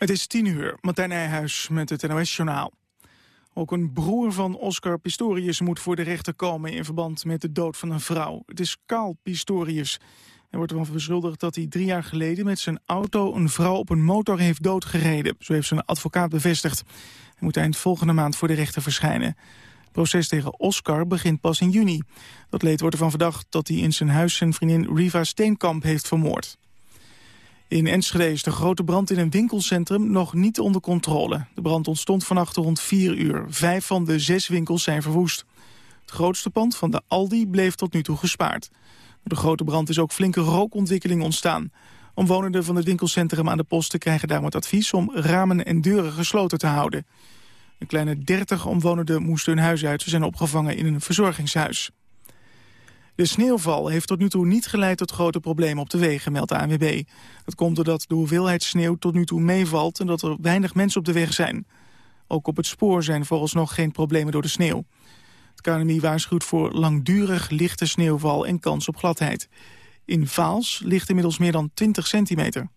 Het is tien uur, Martijn Nijhuis met het NOS-journaal. Ook een broer van Oscar Pistorius moet voor de rechter komen... in verband met de dood van een vrouw. Het is Carl Pistorius. Hij wordt ervan beschuldigd dat hij drie jaar geleden... met zijn auto een vrouw op een motor heeft doodgereden. Zo heeft zijn advocaat bevestigd. Hij moet eind volgende maand voor de rechter verschijnen. Het proces tegen Oscar begint pas in juni. Dat leed wordt ervan verdacht dat hij in zijn huis... zijn vriendin Riva Steenkamp heeft vermoord. In Enschede is de grote brand in een winkelcentrum nog niet onder controle. De brand ontstond vannacht rond 4 uur. Vijf van de zes winkels zijn verwoest. Het grootste pand van de Aldi bleef tot nu toe gespaard. Door de grote brand is ook flinke rookontwikkeling ontstaan. Omwonenden van het winkelcentrum aan de posten krijgen daarom het advies om ramen en deuren gesloten te houden. Een kleine 30 omwonenden moesten hun huis uit. Ze zijn opgevangen in een verzorgingshuis. De sneeuwval heeft tot nu toe niet geleid tot grote problemen op de wegen, meldt de ANWB. Dat komt doordat de hoeveelheid sneeuw tot nu toe meevalt en dat er weinig mensen op de weg zijn. Ook op het spoor zijn nog geen problemen door de sneeuw. Het KNMI waarschuwt voor langdurig lichte sneeuwval en kans op gladheid. In Vaals ligt inmiddels meer dan 20 centimeter.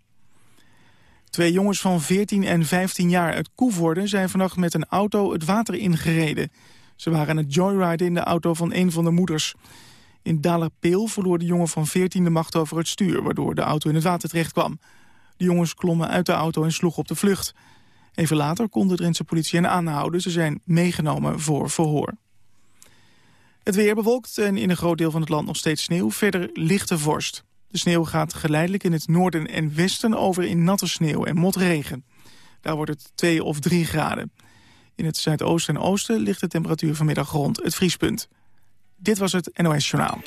Twee jongens van 14 en 15 jaar uit Koevoorde zijn vannacht met een auto het water ingereden. Ze waren aan het joyriden in de auto van een van de moeders. In Dalerpeel verloor de jongen van 14 de macht over het stuur... waardoor de auto in het water terecht kwam. De jongens klommen uit de auto en sloegen op de vlucht. Even later kon de Drentse politie hen aanhouden. Ze zijn meegenomen voor verhoor. Het weer bewolkt en in een groot deel van het land nog steeds sneeuw. Verder lichte vorst. De sneeuw gaat geleidelijk in het noorden en westen over in natte sneeuw en motregen. Daar wordt het 2 of 3 graden. In het zuidoosten en oosten ligt de temperatuur vanmiddag rond het vriespunt. Dit was het NOS Journaal.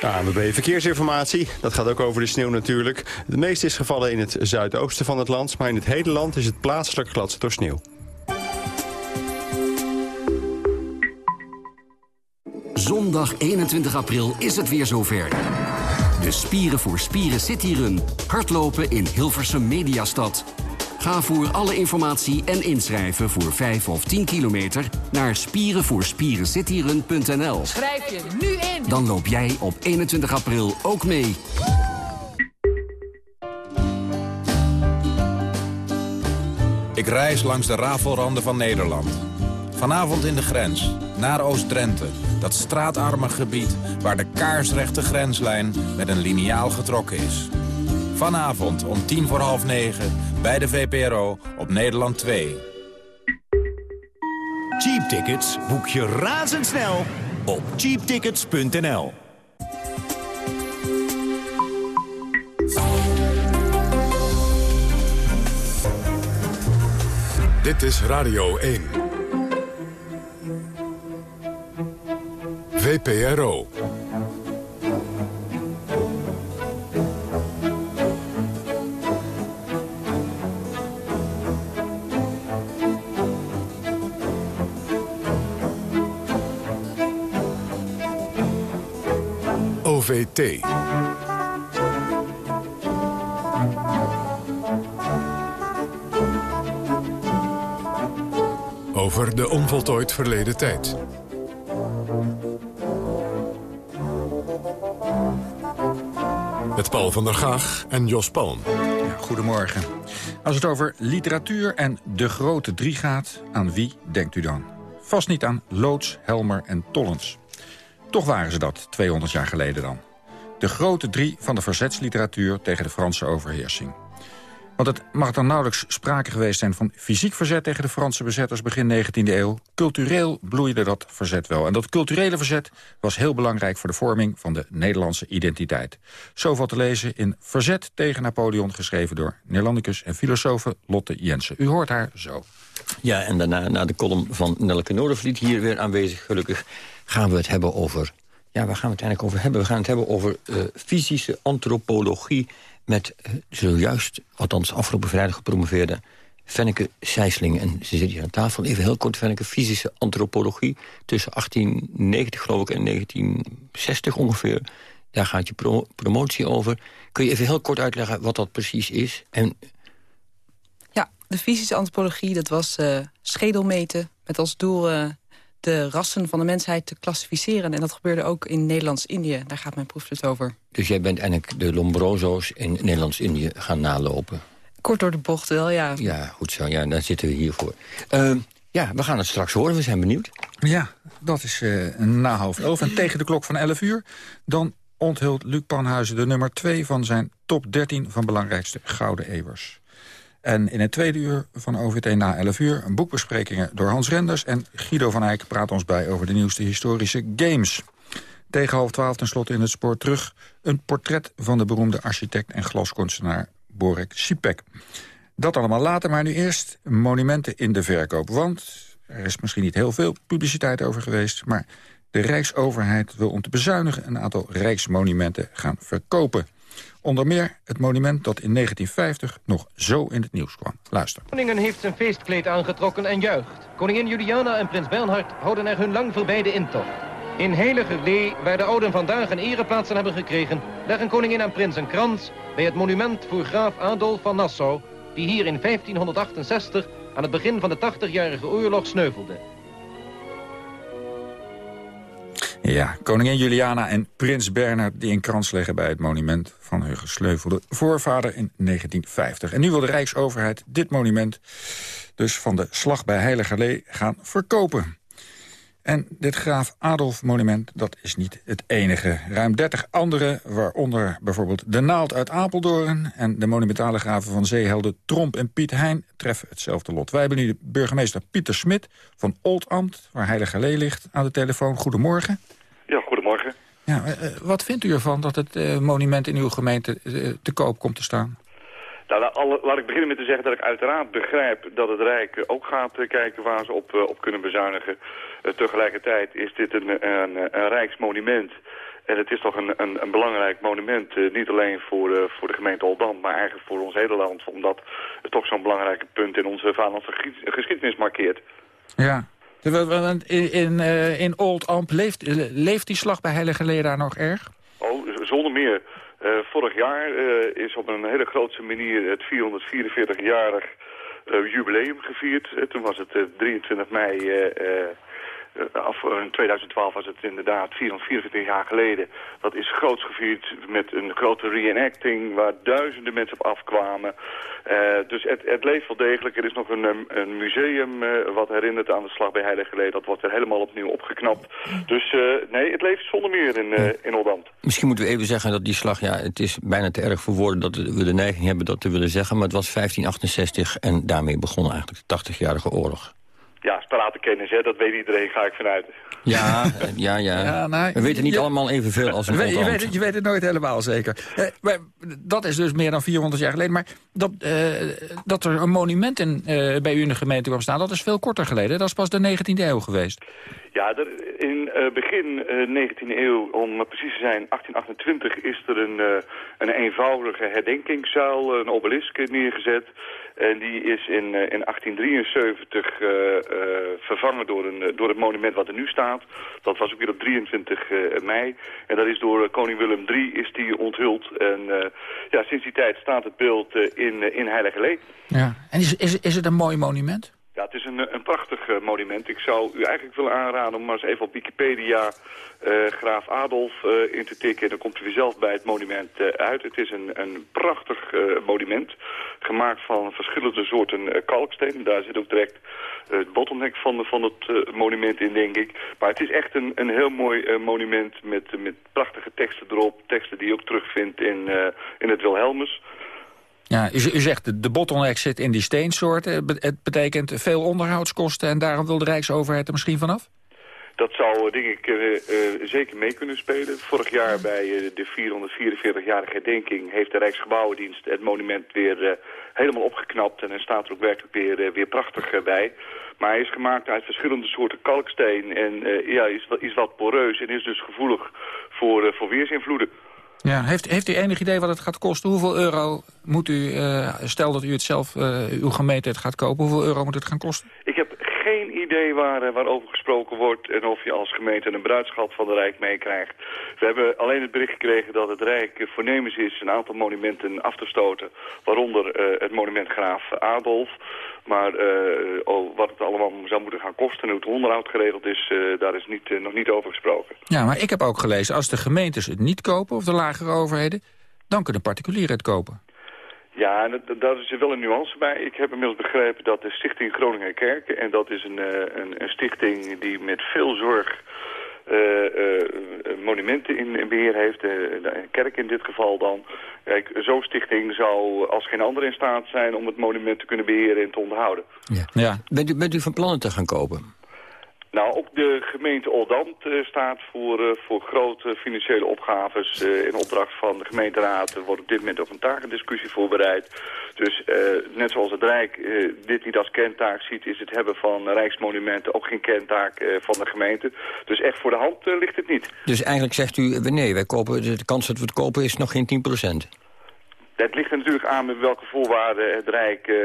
ANWB Verkeersinformatie, dat gaat ook over de sneeuw natuurlijk. De meeste is gevallen in het zuidoosten van het land... maar in het hele land is het plaatselijk glad door sneeuw. Zondag 21 april is het weer zover. De Spieren voor Spieren Cityrun. Hardlopen in Hilversum Mediastad. Ga voor alle informatie en inschrijven voor 5 of 10 kilometer naar spierenvoorspierencityrun.nl. Schrijf je nu in. Dan loop jij op 21 april ook mee. Ik reis langs de rafelranden van Nederland. Vanavond in de grens, naar Oost-Drenthe. Dat straatarme gebied waar de kaarsrechte grenslijn met een liniaal getrokken is. Vanavond om tien voor half negen bij de VPRO op Nederland 2. Cheap tickets boek je razendsnel op cheaptickets.nl. Dit is Radio 1. VPRO. OVT. Over de onvoltooid verleden tijd. Met Paul van der Gaag en Jos Palm. Goedemorgen. Als het over literatuur en de grote drie gaat, aan wie denkt u dan? Vast niet aan Loods, Helmer en Tollens. Toch waren ze dat, 200 jaar geleden dan. De grote drie van de verzetsliteratuur tegen de Franse overheersing. Want het mag dan nauwelijks sprake geweest zijn van fysiek verzet... tegen de Franse bezetters begin 19e eeuw. Cultureel bloeide dat verzet wel. En dat culturele verzet was heel belangrijk voor de vorming... van de Nederlandse identiteit. Zo valt te lezen in Verzet tegen Napoleon... geschreven door Neerlandicus en filosoof Lotte Jensen. U hoort haar zo. Ja, en daarna na de column van Nelke Noordervliet hier weer aanwezig, gelukkig... gaan we het hebben over... Ja, waar gaan we het over hebben? We gaan het hebben over uh, fysische antropologie met uh, zojuist, althans afgelopen vrijdag gepromoveerde... Fenneke Sijsling. En ze zit hier aan tafel. Even heel kort, Fenneke, fysische antropologie. Tussen 1890 geloof ik en 1960 ongeveer. Daar gaat je pro promotie over. Kun je even heel kort uitleggen wat dat precies is? En... Ja, de fysische antropologie, dat was uh, schedelmeten... met als doel de rassen van de mensheid te klassificeren. En dat gebeurde ook in Nederlands-Indië. Daar gaat mijn proefschrift over. Dus jij bent eigenlijk de Lombroso's in Nederlands-Indië gaan nalopen? Kort door de bocht wel, ja. Ja, goed zo. Ja, daar zitten we hier voor. Ehm, ja, we gaan het straks horen. We zijn benieuwd. Ja, dat is uh, na half elf. En tegen de klok van 11 uur... dan onthult Luc Panhuizen de nummer 2 van zijn top 13 van belangrijkste Gouden Evers. En in het tweede uur van OVT na 11 uur... boekbesprekingen door Hans Renders. En Guido van Eyck praat ons bij over de nieuwste historische games. Tegen half twaalf tenslotte in het spoor terug... een portret van de beroemde architect en glaskunstenaar Borek Sipek. Dat allemaal later, maar nu eerst monumenten in de verkoop. Want er is misschien niet heel veel publiciteit over geweest... maar de Rijksoverheid wil om te bezuinigen een aantal rijksmonumenten gaan verkopen. Onder meer het monument dat in 1950 nog zo in het nieuws kwam. Luister. Koningen heeft zijn feestkleed aangetrokken en juicht. Koningin Juliana en prins Bernhard houden er hun lang verbeide intocht. In Heilige Lee, waar de ouden vandaag een ereplaats hebben gekregen... leggen koningin en prins een krans bij het monument voor graaf Adolf van Nassau... die hier in 1568 aan het begin van de 80-jarige oorlog sneuvelde. Ja, koningin Juliana en prins Bernhard die een krans leggen bij het monument van hun gesleuvelde voorvader in 1950. En nu wil de Rijksoverheid dit monument dus van de slag bij Heiligerlee gaan verkopen. En dit Graaf Adolf-monument, dat is niet het enige. Ruim 30 andere, waaronder bijvoorbeeld de Naald uit Apeldoorn... en de monumentale graven van zeehelden Tromp en Piet Hein... treffen hetzelfde lot. Wij hebben nu de burgemeester Pieter Smit van Oldambt... waar Heiligerlee ligt, aan de telefoon. Goedemorgen. Ja, goedemorgen. Ja, uh, wat vindt u ervan dat het uh, monument in uw gemeente te koop komt te staan? Nou, laat ik beginnen met te zeggen dat ik uiteraard begrijp dat het Rijk ook gaat kijken waar ze op, op kunnen bezuinigen. tegelijkertijd is dit een, een, een rijksmonument. En het is toch een, een, een belangrijk monument, uh, niet alleen voor, uh, voor de gemeente Oldam, maar eigenlijk voor ons hele land. Omdat het toch zo'n belangrijk punt in onze vaderlandse geschiedenis markeert. Ja, in, in, uh, in Old Amp leeft, leeft die slag bij Heilige Leda nog erg? Oh, zonder meer. Uh, vorig jaar uh, is op een hele grootse manier het 444-jarig uh, jubileum gevierd. toen was het 23 mei eh, af, in 2012 was het inderdaad 44 jaar geleden. Dat is groots gevierd met een grote reenacting waar duizenden mensen op afkwamen. Uh, dus het, het, leeft wel degelijk. Er is nog een, een museum uh, wat herinnert aan de slag bij Heilige Dat wordt er helemaal opnieuw opgeknapt. Dus uh, nee, het leeft zonder meer in, in Oldambt. Misschien moeten we even zeggen dat die slag, ja, het is bijna te erg voor woorden dat we de neiging hebben dat te willen zeggen. Maar het was 1568 en daarmee begon eigenlijk de 80-jarige oorlog ja, kennis, hè, dat weet iedereen, ga ik vanuit. Ja, ja, ja. ja nou, we weten niet je, allemaal evenveel als een je, weet het, je weet het nooit helemaal zeker. Eh, maar, dat is dus meer dan 400 jaar geleden. Maar dat, eh, dat er een monument in, uh, bij u in de gemeente kwam staan... dat is veel korter geleden. Dat is pas de 19e eeuw geweest. Ja, er, in uh, begin uh, 19e eeuw, om precies te zijn, 1828, is er een, uh, een eenvoudige herdenkingszaal, een obelisk neergezet. En die is in, in 1873 vervangen door, een, door het monument wat er nu staat. Dat was ook weer op 23 mei. En dat is door koning Willem III is die onthuld. En ja, sinds die tijd staat het beeld in, in Heilige Lee. Ja. En is, is, is het een mooi monument? Ja, het is een, een prachtig uh, monument. Ik zou u eigenlijk willen aanraden om maar eens even op Wikipedia uh, Graaf Adolf in te tikken. En dan komt u weer zelf bij het monument uit. Het is een, een prachtig monument, gemaakt van verschillende soorten kalksteen. Daar zit ook direct het bottleneck van, van het monument in, denk ik. Maar het is echt een, een heel mooi monument met, met prachtige teksten erop. Teksten die je ook terugvindt in, in het Wilhelmus. Ja, u, zegt de bottleneck zit in die steensoorten. Het betekent veel onderhoudskosten en daarom wil de Rijksoverheid er misschien vanaf? Dat zou, denk ik, uh, zeker mee kunnen spelen. Vorig jaar bij de 444-jarige herdenking heeft de Rijksgebouwendienst het monument weer helemaal opgeknapt. En er staat er ook werkelijk weer, weer prachtig bij. Maar hij is gemaakt uit verschillende soorten kalksteen en ja, is, is wat poreus en is dus gevoelig voor, voor weersinvloeden. Ja, heeft, heeft u enig idee wat het gaat kosten? Hoeveel euro moet u, uh, stel dat u het zelf, uh, uw gemeente het gaat kopen, hoeveel euro moet het gaan kosten? Ik heb geen idee waar, uh, waarover gesproken wordt en of je als gemeente een bruidschat van de Rijk meekrijgt. We hebben alleen het bericht gekregen dat het Rijk voornemens is een aantal monumenten af te stoten, waaronder het monument Graaf Adolf. Maar uh, oh, wat het allemaal zou moeten gaan kosten en hoe het onderhoud geregeld is, daar is niet, nog niet over gesproken. Ja, maar ik heb ook gelezen, als de gemeentes het niet kopen of de lagere overheden, dan kunnen particulieren het kopen. Ja, daar is er wel een nuance bij. Ik heb inmiddels begrepen dat de Stichting Groningen Kerken... en dat is een, een, een stichting die met veel zorg uh, monumenten in, in, beheer heeft, een kerk in dit geval dan. Kijk, zo'n stichting zou als geen andere in staat zijn om het monument te kunnen beheren en te onderhouden. Ja. ja. Bent, u, bent u van plannen te gaan kopen? Nou, ook de gemeente Oldambt uh, staat voor, uh, voor grote financiële opgaves. Uh, in opdracht van de gemeenteraad er wordt op dit moment ook een takendiscussie voorbereid. Dus net zoals het Rijk dit niet als kentaak ziet... is het hebben van rijksmonumenten ook geen kentaak van de gemeente. Dus echt voor de hand ligt het niet. Dus eigenlijk zegt u, nee, wij kopen, de kans dat we het kopen is nog geen 10 het ligt er natuurlijk aan met welke voorwaarden het Rijk uh,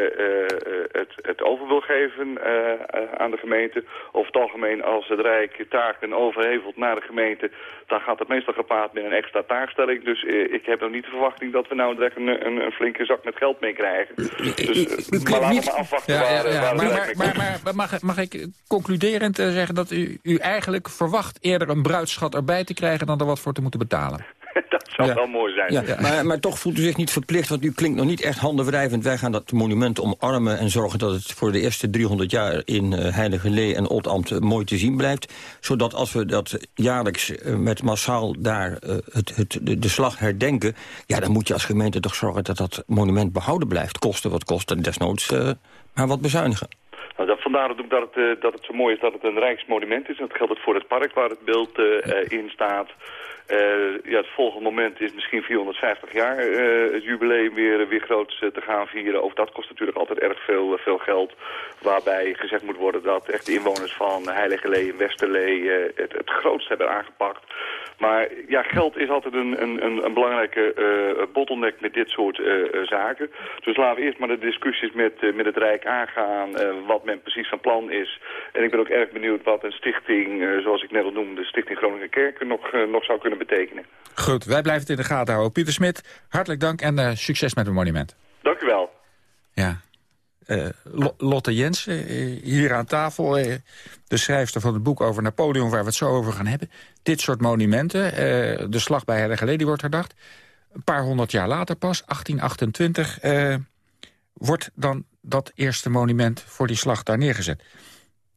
het, het, over wil geven uh, aan de gemeente. Over het algemeen, als het Rijk taken overhevelt naar de gemeente... dan gaat het meestal gepaard met een extra taakstelling. Dus ik heb nog niet de verwachting dat we nou direct een, een, een flinke zak met geld meekrijgen. Dus, maar laten we maar afwachten ja, ja, ja. Waar, maar, maar, maar, maar, mag, mag ik concluderend zeggen dat u, u eigenlijk verwacht... eerder een bruidschat erbij te krijgen dan er wat voor te moeten betalen? dat zou wel mooi zijn. Ja, maar, maar, toch voelt u zich niet verplicht, want u klinkt nog niet echt handenwrijvend. Wij gaan dat monument omarmen en zorgen dat het voor de eerste 300 jaar... in uh, Heilige Lee en Oldambt mooi te zien blijft. Zodat als we dat jaarlijks uh, met massaal daar uh, het, het, de, de, slag herdenken... ja, dan moet je als gemeente toch zorgen dat dat monument behouden blijft. Kosten wat kost en desnoods maar wat bezuinigen. Nou, dat, vandaar ook dat het, dat het zo mooi is dat het een rijksmonument is. En dat geldt ook voor het park waar het beeld in staat... Uh, ja, het volgende moment is misschien 450 jaar uh, het jubileum weer, weer groot te gaan vieren. Ook dat kost natuurlijk altijd erg veel, veel geld. Waarbij gezegd moet worden dat echt de inwoners van Heilige Lee en Westerlee het, het grootst hebben aangepakt. Maar ja, geld is altijd een, een, een belangrijke uh, bottleneck met dit soort zaken. Dus laten we eerst maar de discussies met, met het Rijk aangaan, wat men precies van plan is. En ik ben ook erg benieuwd wat een stichting, zoals ik net al noemde, de Stichting Groningen Kerken, nog, nog zou kunnen betekenen. Goed, wij blijven het in de gaten houden. Pieter Smit, hartelijk dank en succes met het monument. Dank u wel. Ja, uh, Lotte Jensen, uh, hier aan tafel. De schrijfster van het boek over Napoleon, waar we het zo over gaan hebben. Dit soort monumenten, de slag bij Heilige wordt herdacht. Een paar honderd jaar later pas, 1828, wordt dan dat eerste monument voor die slag daar neergezet.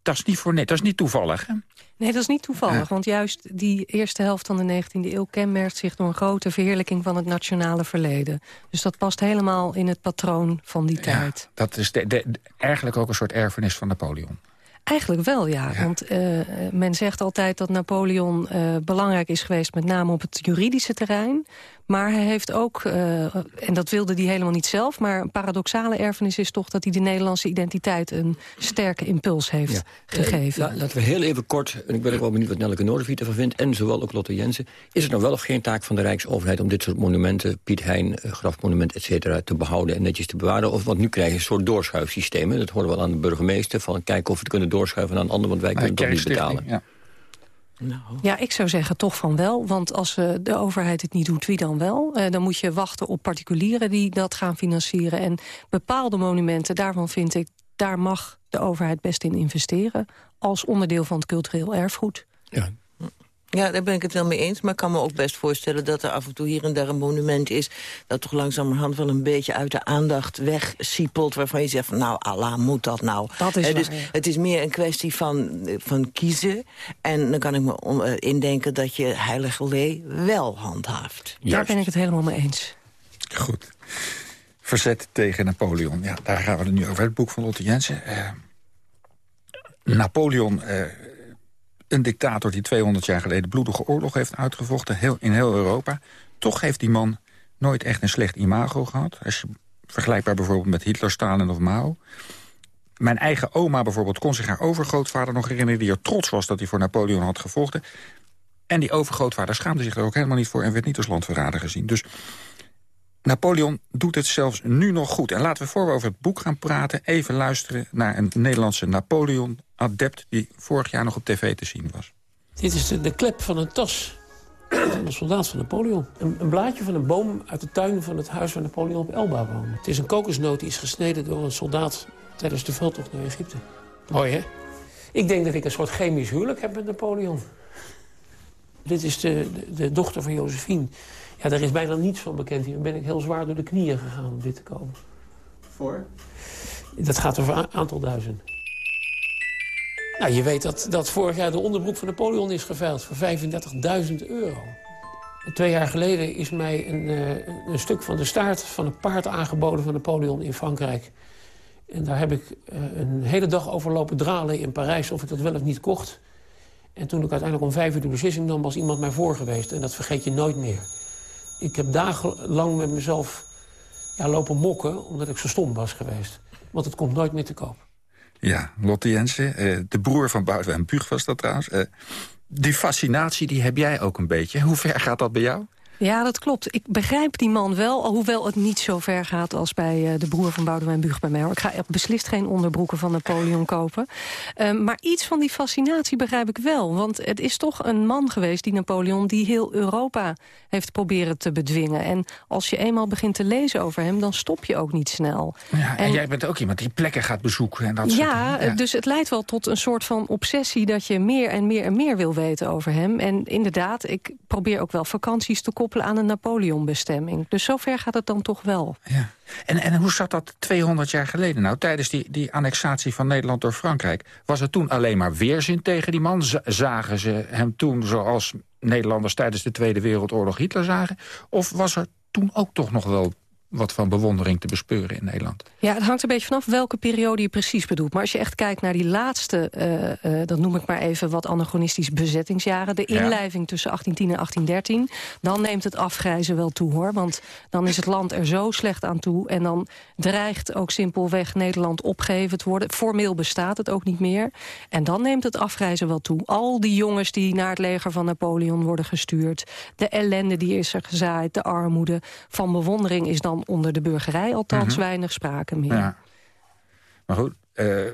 Dat is niet, voor net, dat is niet toevallig, hè? Nee, dat is niet toevallig. Want juist die eerste helft van de 19e eeuw kenmerkt zich door een grote verheerlijking van het nationale verleden. Dus dat past helemaal in het patroon van die tijd. Dat is de, eigenlijk ook een soort erfenis van Napoleon. Eigenlijk wel, ja. Want uh, men zegt altijd dat Napoleon uh, belangrijk is geweest... met name op het juridische terrein. Maar hij heeft ook, uh, en dat wilde hij helemaal niet zelf... maar een paradoxale erfenis is toch dat hij de Nederlandse identiteit... een sterke impuls heeft gegeven. La, laten we heel even kort, en ik ben ook wel benieuwd wat Nelleke Noordervliet ervan vindt... en zowel ook Lotte Jensen. Is het nou wel of geen taak van de Rijksoverheid... om dit soort monumenten, Piet Hein, grafmonument, et cetera... te behouden en netjes te bewaren? Of, want nu krijg je een soort doorschuifsysteem. Dat horen we wel aan de burgemeester. Van kijken of we het kunnen doorschuiven aan een ander... want wij kunnen het toch niet betalen. Ja. Nou. Ja, ik zou zeggen toch van wel. Want als uh, de overheid het niet doet, wie dan wel? Uh, dan moet je wachten op particulieren die dat gaan financieren. En bepaalde monumenten, daarvan vind ik... daar mag de overheid best in investeren... als onderdeel van het cultureel erfgoed. Ja, ja, daar ben ik het wel mee eens. Maar ik kan me ook best voorstellen dat er af en toe hier en daar een monument is... dat toch langzamerhand wel een beetje uit de aandacht wegsiepelt... waarvan je zegt van nou, Allah, moet dat nou? Dat is dus Het is meer een kwestie van, van kiezen. En dan kan ik me uh, indenken dat je Heilige Lee wel handhaaft. Daar ben ik het helemaal mee eens. Goed. Verzet tegen Napoleon. Ja, daar gaan we het nu over. Het boek van Lotte Jensen. Uh, Napoleon... Uh, een dictator die 200 jaar geleden bloedige oorlog heeft uitgevochten... Heel, in heel Europa. Toch heeft die man nooit echt een slecht imago gehad. Als je vergelijkbaar bijvoorbeeld met Hitler, Stalin of Mao. Mijn eigen oma bijvoorbeeld kon zich haar overgrootvader nog herinneren... die er trots was dat hij voor Napoleon had gevochten. En die overgrootvader schaamde zich er ook helemaal niet voor... en werd niet als landverrader gezien. Dus Napoleon doet het zelfs nu nog goed. En laten we voor we over het boek gaan praten... even luisteren naar een Nederlandse Napoleon-adept... die vorig jaar nog op tv te zien was. Dit is de, de klep van een tas van een soldaat van Napoleon. Een, een, blaadje van een boom uit de tuin van het huis waar Napoleon op Elba woonde. Het is een kokosnoot die is gesneden door een soldaat... tijdens de veldtocht naar Egypte. Mooi, hè? Ik denk dat ik een soort chemisch huwelijk heb met Napoleon. Dit is de, de, de dochter van Josephine Ja, daar is bijna niets van bekend. Hier ben ik heel zwaar door de knieën gegaan om dit te kopen. Voor? Dat gaat over een aantal duizend. Nou, je weet dat, dat vorig jaar de onderbroek van Napoleon is geveild voor 35.000 euro. Twee jaar geleden is mij een, uh, een, stuk van de staart van een paard aangeboden van Napoleon in Frankrijk. En daar heb ik uh, een hele dag over lopen dralen in Parijs of ik dat wel of niet kocht. En toen ik uiteindelijk om vijf uur de beslissing nam, was iemand mij voor geweest. En dat vergeet je nooit meer. Ik heb dagenlang met mezelf ja, lopen mokken, omdat ik zo stom was geweest. Want het komt nooit meer te koop. Ja, Lotte Jensen, uh, de broer van Boudewijn Buug was dat trouwens. Uh, die fascinatie die heb jij ook een beetje. Hoe ver gaat dat bij jou? Ja, dat klopt. Ik begrijp die man wel, hoewel het niet zo ver gaat als bij uh, de broer van Boudewijn Buug bij mij. Ik ga beslist geen onderbroeken van Napoleon kopen. Uh, maar iets van die fascinatie begrijp ik wel. Want het is toch een man geweest, die Napoleon, die heel Europa heeft proberen te bedwingen. En als je eenmaal begint te lezen over hem, dan stop je ook niet snel. Ja, en, en jij bent ook iemand die plekken gaat bezoeken. En dat ja, soort, ja, dus het leidt wel tot een soort van obsessie dat je meer en meer en meer wil weten over hem. En inderdaad, ik probeer ook wel vakanties te aan een Napoleon-bestemming. Dus zover gaat het dan toch wel. Ja. En, en hoe zat dat 200 jaar geleden nou? Tijdens die, die annexatie van Nederland door Frankrijk... was er toen alleen maar weerzin tegen die man? Zagen ze hem toen zoals Nederlanders tijdens de Tweede Wereldoorlog Hitler zagen? Of was er toen ook toch nog wel wat van bewondering te bespeuren in Nederland. Ja, het hangt een beetje vanaf welke periode je precies bedoelt. Maar als je echt kijkt naar die laatste, uh, uh, dat noem ik maar even wat anachronistisch bezettingsjaren... de inlijving tussen 1810 en 1813... dan neemt het afgrijzen wel toe, hoor. Want dan is het land er zo slecht aan toe... en dan dreigt ook simpelweg Nederland opgegeven te worden. Formeel bestaat het ook niet meer. En dan neemt het afgrijzen wel toe. Al die jongens die naar het leger van Napoleon worden gestuurd... de ellende die is er gezaaid, de armoede... van bewondering is dan onder de burgerij althans -hmm. weinig sprake meer. Ja. Maar goed, uh,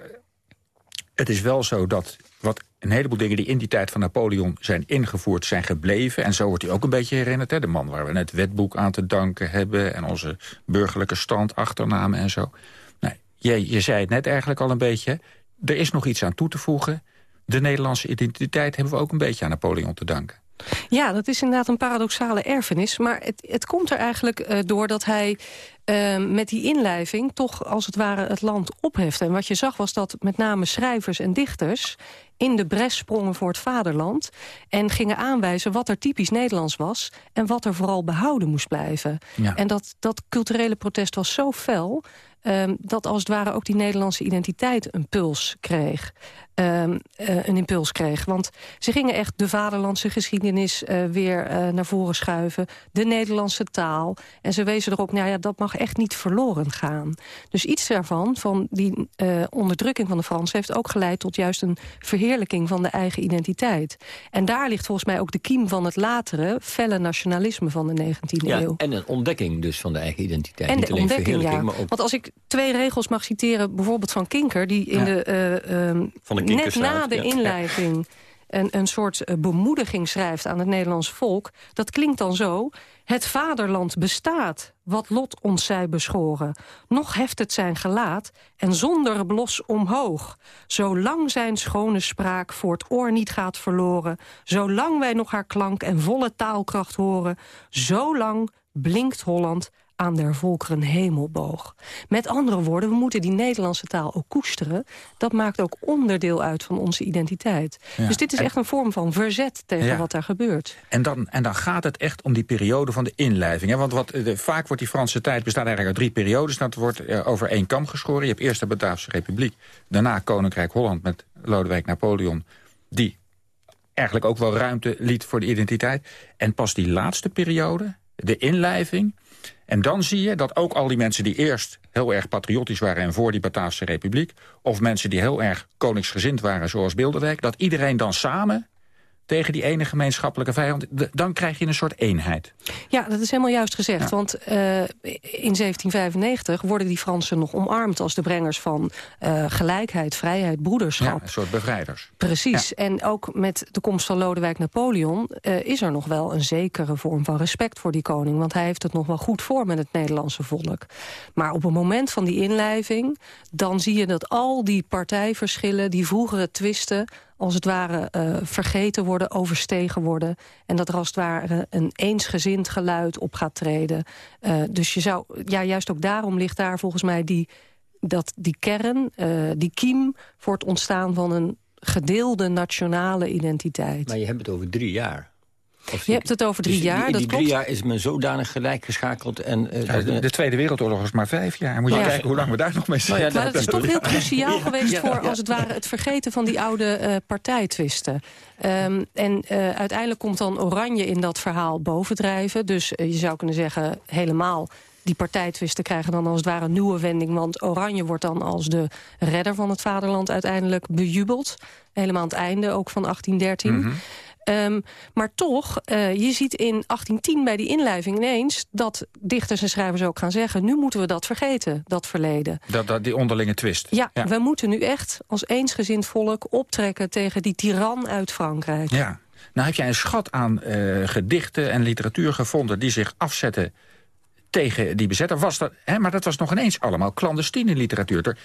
het is wel zo dat wat een heleboel dingen die in die tijd van Napoleon zijn ingevoerd, zijn gebleven. En zo wordt hij ook een beetje herinnerd. Hè? De man waar we net wetboek aan te danken hebben... en onze burgerlijke stand, achternamen en zo. Nou, je, je zei het net eigenlijk al een beetje. Er is nog iets aan toe te voegen. De Nederlandse identiteit hebben we ook een beetje aan Napoleon te danken. Ja, dat is inderdaad een paradoxale erfenis. Maar het, het komt er eigenlijk uh, door dat hij uh, met die inlijving... toch als het ware het land opheft. En wat je zag was dat met name schrijvers en dichters... in de bres sprongen voor het vaderland... en gingen aanwijzen wat er typisch Nederlands was... en wat er vooral behouden moest blijven. Ja. En dat, dat culturele protest was zo fel... Um, dat als het ware ook die Nederlandse identiteit een puls kreeg. Um, uh, een impuls kreeg. Want ze gingen echt de vaderlandse geschiedenis uh, weer uh, naar voren schuiven. De Nederlandse taal. En ze wezen erop, nou ja, dat mag echt niet verloren gaan. Dus iets daarvan, van die onderdrukking van de Fransen... heeft ook geleid tot juist een verheerlijking van de eigen identiteit. En daar ligt volgens mij ook de kiem van het latere... felle nationalisme van de 19e ja, eeuw. En een ontdekking dus van de eigen identiteit. En niet de alleen ontdekking, ja. Maar ook... Want als ik twee regels mag citeren, bijvoorbeeld van Kinker... die in Ja. de, uh, um, Van de net na de ja. inleiding... Een, een soort uh, bemoediging schrijft aan het Nederlands volk. Dat klinkt dan zo. Het vaderland bestaat, wat lot ons zij beschoren. Nog heft het zijn gelaat en zonder blos omhoog. Zolang zijn schone spraak voor het oor niet gaat verloren... zolang wij nog haar klank en volle taalkracht horen... zolang blinkt Holland aan der volkeren hemelboog. Met andere woorden, we moeten die Nederlandse taal ook koesteren. Dat maakt ook onderdeel uit van onze identiteit. Ja. Dus dit is echt een vorm van verzet tegen Ja. wat daar gebeurt. En dan, en dan gaat het echt om die periode van de inlijving. Hè? Want wat, de, vaak wordt die Franse tijd bestaat eigenlijk uit drie periodes. Dat wordt eh, over één kam geschoren. Je hebt eerst de Bataafse Republiek. Daarna Koninkrijk Holland met Lodewijk Napoleon. Die eigenlijk ook wel ruimte liet voor de identiteit. En pas die laatste periode, de inlijving... En dan zie je dat ook al die mensen die eerst heel erg patriotisch waren... en voor die Bataafse Republiek... of mensen die heel erg koningsgezind waren, zoals Bilderdijk... dat iedereen dan samen tegen die ene gemeenschappelijke vijand... dan krijg je een soort eenheid. Ja, dat is helemaal juist gezegd. Want eh, in 1795 worden die Fransen nog omarmd... als de brengers van eh, gelijkheid, vrijheid, broederschap. Ja, een soort bevrijders. Precies. En ook met de komst van Lodewijk Napoleon... eh, is er nog wel een zekere vorm van respect voor die koning. Want hij heeft het nog wel goed voor met het Nederlandse volk. Maar op het moment van die inlijving... dan zie je dat al die partijverschillen, die vroegere twisten als het ware uh, vergeten worden, overstegen worden. En dat er als het ware een eensgezind geluid op gaat treden. Uh, dus je zou, ja, juist ook daarom ligt daar volgens mij die, dat, die kern, uh, die kiem... voor het ontstaan van een gedeelde nationale identiteit. Maar je hebt het over drie jaar. Of je hebt het over drie dus jaar, in dat die klopt. drie jaar is men zodanig gelijk geschakeld. En, uh, ja, de, de, Tweede Wereldoorlog is maar vijf jaar. Moet je Ja. kijken hoe lang we daar nog mee zitten. maar het is toch heel cruciaal geweest Ja, voor, ja. als het ware, het vergeten van die oude eh, partijtwisten. Ehm, en eh, uiteindelijk komt dan Oranje in dat verhaal bovendrijven. Dus eh, je zou kunnen zeggen, helemaal die partijtwisten krijgen dan als het ware een nieuwe wending. Want Oranje wordt dan als de redder van het vaderland uiteindelijk bejubeld. Helemaal aan het einde, ook van 1813. Ehm, maar toch, eh, je ziet in 1810 bij die inlijving ineens... dat dichters en schrijvers ook gaan zeggen... nu moeten we dat vergeten, dat verleden. Dat, dat, die onderlinge twist. Ja, we moeten nu echt als eensgezind volk optrekken... tegen die tiran uit Frankrijk. Ja. Nou heb jij een schat aan eh, gedichten en literatuur gevonden... die zich afzetten tegen die bezetter. Was dat, hè, maar dat was nog ineens allemaal clandestine literatuur. Er-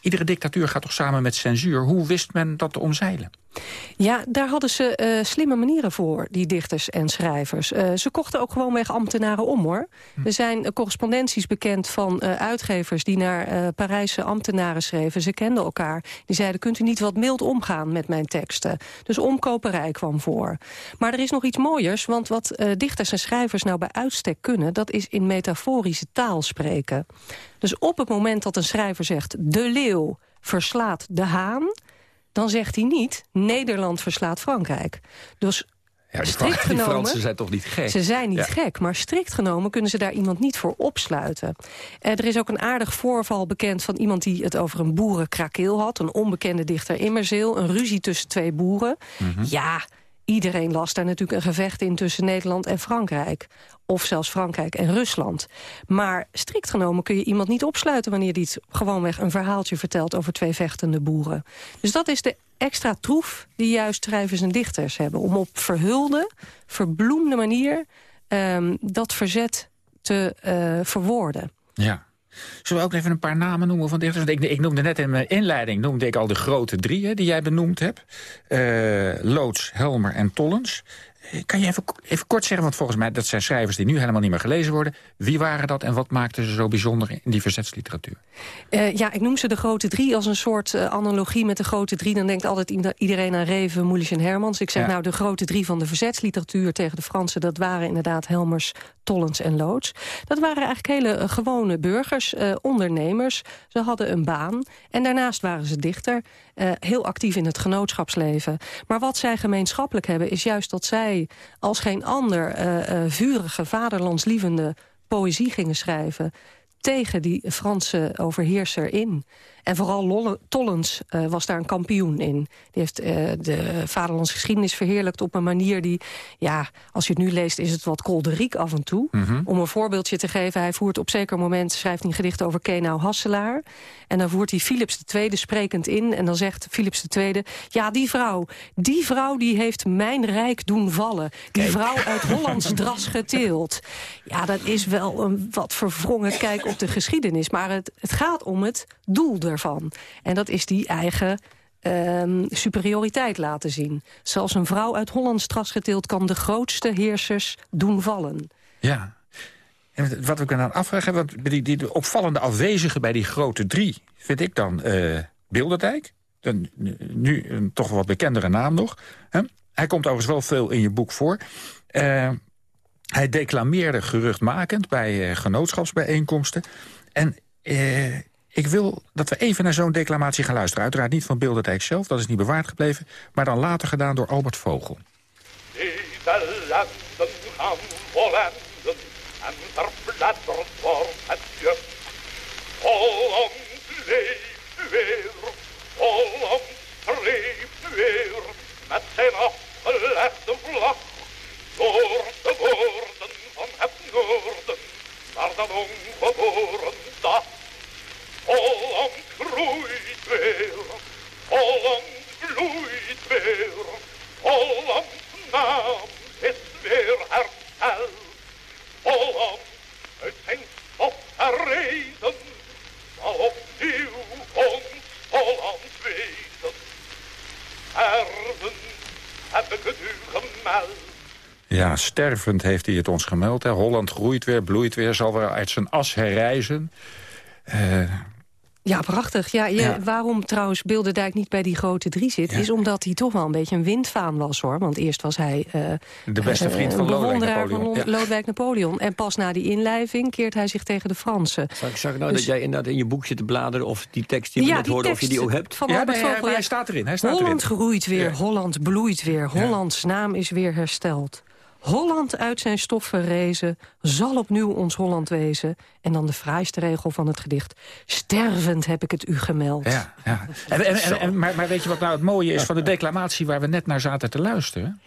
Iedere dictatuur gaat toch samen met censuur. Hoe wist men dat te omzeilen? Ja, daar hadden ze eh, slimme manieren voor, die dichters en schrijvers. Eh, ze kochten ook gewoonweg ambtenaren om, hoor. Er zijn eh, correspondenties bekend van uitgevers... die naar Parijse ambtenaren schreven. Ze kenden elkaar. Die zeiden, kunt u niet wat mild omgaan met mijn teksten? Dus omkoperij kwam voor. Maar er is nog iets mooiers, want wat dichters en schrijvers... nou bij uitstek kunnen, dat is in metaforische taal spreken. Dus op het moment dat een schrijver zegt... de leeuw verslaat de haan dan zegt hij niet... Nederland verslaat Frankrijk. Dus Ja, die, strikt Fran- die genomen... Fransen zijn toch niet gek? Ze zijn niet Ja. gek, maar strikt genomen kunnen ze daar iemand niet voor opsluiten. Eh, er is ook een aardig voorval bekend van iemand die het over een boerenkrakeel had. Een onbekende dichter Immerzeel, een ruzie tussen twee boeren. Ja, iedereen las daar natuurlijk een gevecht in tussen Nederland en Frankrijk. Of zelfs Frankrijk en Rusland. Maar strikt genomen kun je iemand niet opsluiten... wanneer die gewoonweg een verhaaltje vertelt over twee vechtende boeren. Dus dat is de extra troef die juist schrijvers en dichters hebben. Om op verhulde, verbloemde manier ehm, dat verzet te eh, verwoorden. Ja. Zullen we ook even een paar namen noemen van dichters? Want Ik, ik noemde net in mijn inleiding noemde ik al de grote drie die jij benoemd hebt. Eh, Loods, Helmer en Tollens. Kan je even, even kort zeggen, want volgens mij dat zijn schrijvers die nu helemaal niet meer gelezen worden. Wie waren dat en wat maakte ze zo bijzonder in die verzetsliteratuur? Eh, ja, ik noem ze de grote drie als een soort eh, analogie met de grote drie. Dan denkt altijd ieder- iedereen aan Reven, Moelis en Hermans. Ik zeg Ja. nou, de grote drie van de verzetsliteratuur tegen de Fransen... dat waren inderdaad Helmers, Tollens en Loods. Dat waren eigenlijk hele eh, gewone burgers, ondernemers. Ze hadden een baan en daarnaast waren ze dichter. heel actief in het genootschapsleven. Maar wat zij gemeenschappelijk hebben is juist dat zij... als geen ander eh, vurige, vaderlandslievende poëzie gingen schrijven tegen die Franse overheerser in. En vooral Lolle- Tollens eh, was daar een kampioen in. Die heeft eh, de vaderlandse geschiedenis verheerlijkt op een manier die... ja, als je het nu leest is het wat kolderiek af en toe. Om een voorbeeldje te geven, hij voert op zeker moment... schrijft hij een gedicht over Kenau Hasselaar. En dan voert hij Philips II sprekend in. En dan zegt Philips II... ja, die vrouw, die vrouw die heeft mijn rijk doen vallen. Die vrouw uit Hollands dras geteeld. Ja, dat is wel een wat verwrongen kijk op de geschiedenis. Maar het, het gaat om het doel ervan. En dat is die eigen ehm, superioriteit laten zien. Zelfs een vrouw uit Hollands dras geteeld... kan de grootste heersers doen vallen. Ja. En wat ik me dan afvraag, hè, want die, die de opvallende afwezige bij die grote drie... vind ik dan eh Bilderdijk. Dan, nu een toch wat bekendere naam nog. Hè? Hij komt overigens wel veel in je boek voor. Eh, hij declameerde geruchtmakend bij eh, genootschapsbijeenkomsten. En ik wil dat we even naar zo'n declamatie gaan luisteren. Uiteraard niet van Bilderdijk zelf, dat is niet bewaard gebleven... maar dan later gedaan door Albert Vogel. Holland leeft weer met zijn afgelegde vlag door de woorden van het noorden naar de ongeboren dag. Holland groeit weer, Holland bloeit weer, Hollands naam is Ja, stervend heeft hij het ons gemeld. Hè. Holland groeit weer, bloeit weer, zal weer uit zijn as herrijzen. Uh, ja, prachtig. Ja, je, Waarom trouwens Bilderdijk niet bij die grote drie zit... is omdat hij toch wel een beetje een windvaan was, hoor. Want eerst was hij... Uh, de beste vriend uh, van Lodewijk Napoleon. van Lodewijk Napoleon. En pas na die inlijving keert hij zich tegen de Fransen. Zag, zag ik nou dus, dat jij inderdaad in je boek zit te bladeren... of die tekst die we net hoorden, of je die ook hebt? Van ja, nee, hij, hij, staat erin. Hij staat Holland erin. groeit weer, Holland bloeit weer. Hollands naam is weer hersteld. Holland uit zijn stof verrezen, zal opnieuw ons Holland wezen. En dan de fraaiste regel van het gedicht. Stervend heb ik het u gemeld. Ja, ja. En, en, en, maar, maar weet je wat nou het mooie is van de declamatie... waar we net naar zaten te luisteren?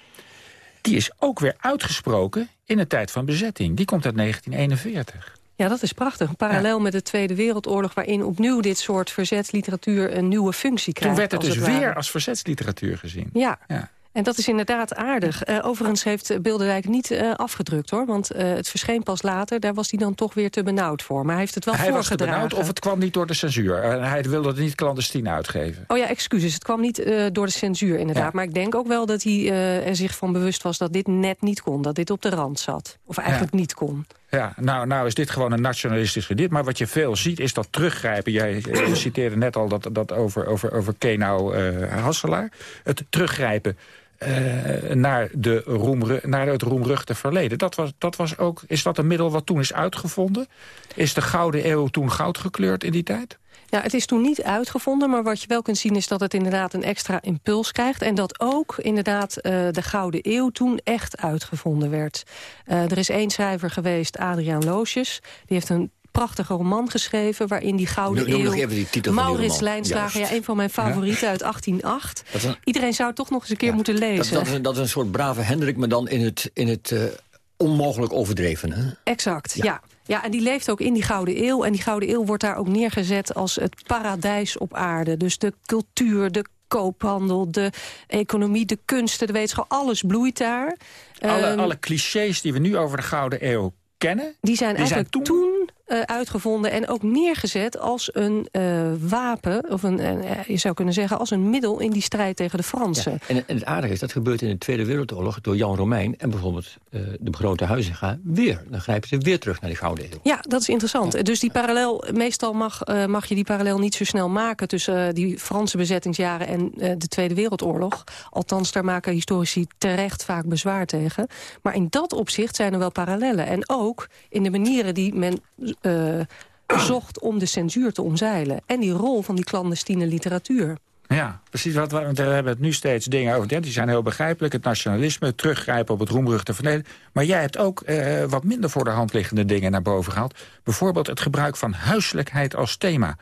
Die is ook weer uitgesproken in de tijd van bezetting. Die komt uit 1941. Ja, dat is prachtig. Een parallel met de Tweede Wereldoorlog... waarin opnieuw dit soort verzetsliteratuur een nieuwe functie krijgt. Toen werd het dus weer als verzetsliteratuur gezien. Ja. ja. En dat is inderdaad aardig. Uh, overigens heeft Bilderdijk niet uh, afgedrukt, hoor. Want uh, het verscheen pas later. Daar was hij dan toch weer te benauwd voor. Maar hij heeft het wel hij voorgedragen. Hij was te benauwd of het kwam niet door de censuur? hij wilde het niet clandestien uitgeven. Oh ja, excuses. Het kwam niet door de censuur, inderdaad. Ja. Maar ik denk ook wel dat hij er zich van bewust was... dat dit net niet kon. Dat dit op de rand zat. Of eigenlijk ja. niet kon. Ja, nou, nou is dit gewoon een nationalistisch gedicht. Maar wat je veel ziet is dat teruggrijpen. Jij citeerde net al dat, dat over, over, over Kenau Hasselaar. Het teruggrijpen uh, naar, de roemru naar het roemruchte verleden. Dat was, dat was ook, is dat een middel wat toen is uitgevonden? Is de Gouden Eeuw toen goud gekleurd in die tijd? Ja, het is toen niet uitgevonden, maar wat je wel kunt zien... is dat het inderdaad een extra impuls krijgt. En dat ook inderdaad uh, de Gouden Eeuw toen echt uitgevonden werd. Uh, er is één schrijver geweest, Adriaan Loosjes. Die heeft een prachtige roman geschreven... waarin die Gouden Noem, Eeuw... Nog even die titel Maurits van Lijnslager, ja, een van mijn favorieten ja. uit 1808. Een, Iedereen zou het toch nog eens een keer ja, moeten lezen. Dat, dat, is, dat, is, een soort brave Hendrik, maar dan in het, in het uh, onmogelijk overdreven. Hè? Exact, ja. ja. Ja, en die leeft ook in die Gouden Eeuw. En die Gouden Eeuw wordt daar ook neergezet als het paradijs op aarde. Dus de cultuur, de koophandel, de economie, de kunsten, de wetenschap. Alles bloeit daar. Alle, um, alle clichés die we nu over de Gouden Eeuw kennen... Die zijn die eigenlijk zijn toen, toen uh, uitgevonden en ook neergezet als een uh, wapen... of een, uh, je zou kunnen zeggen als een middel in die strijd tegen de Fransen. Ja, en, en, het aardige is, dat gebeurt in de Tweede Wereldoorlog... door Jan Romein en bijvoorbeeld de grote Huizinga weer. Dan grijpen ze weer terug naar die Gouden Eeuw. Ja, dat is interessant. Ja. Dus die parallel, meestal mag, mag je die parallel niet zo snel maken... tussen die Franse bezettingsjaren en de Tweede Wereldoorlog. Althans, daar maken historici terecht vaak bezwaar tegen. Maar in dat opzicht zijn er wel parallellen. En ook in de manieren die men uh, zocht om de censuur te omzeilen. En die rol van die clandestine literatuur. Ja, precies. Wat we, we hebben het nu steeds dingen over. Die zijn heel begrijpelijk. Het nationalisme, teruggrijpen op het roemruchte verleden. Maar jij hebt ook uh, wat minder voor de hand liggende dingen naar boven gehaald. Bijvoorbeeld het gebruik van huiselijkheid als thema.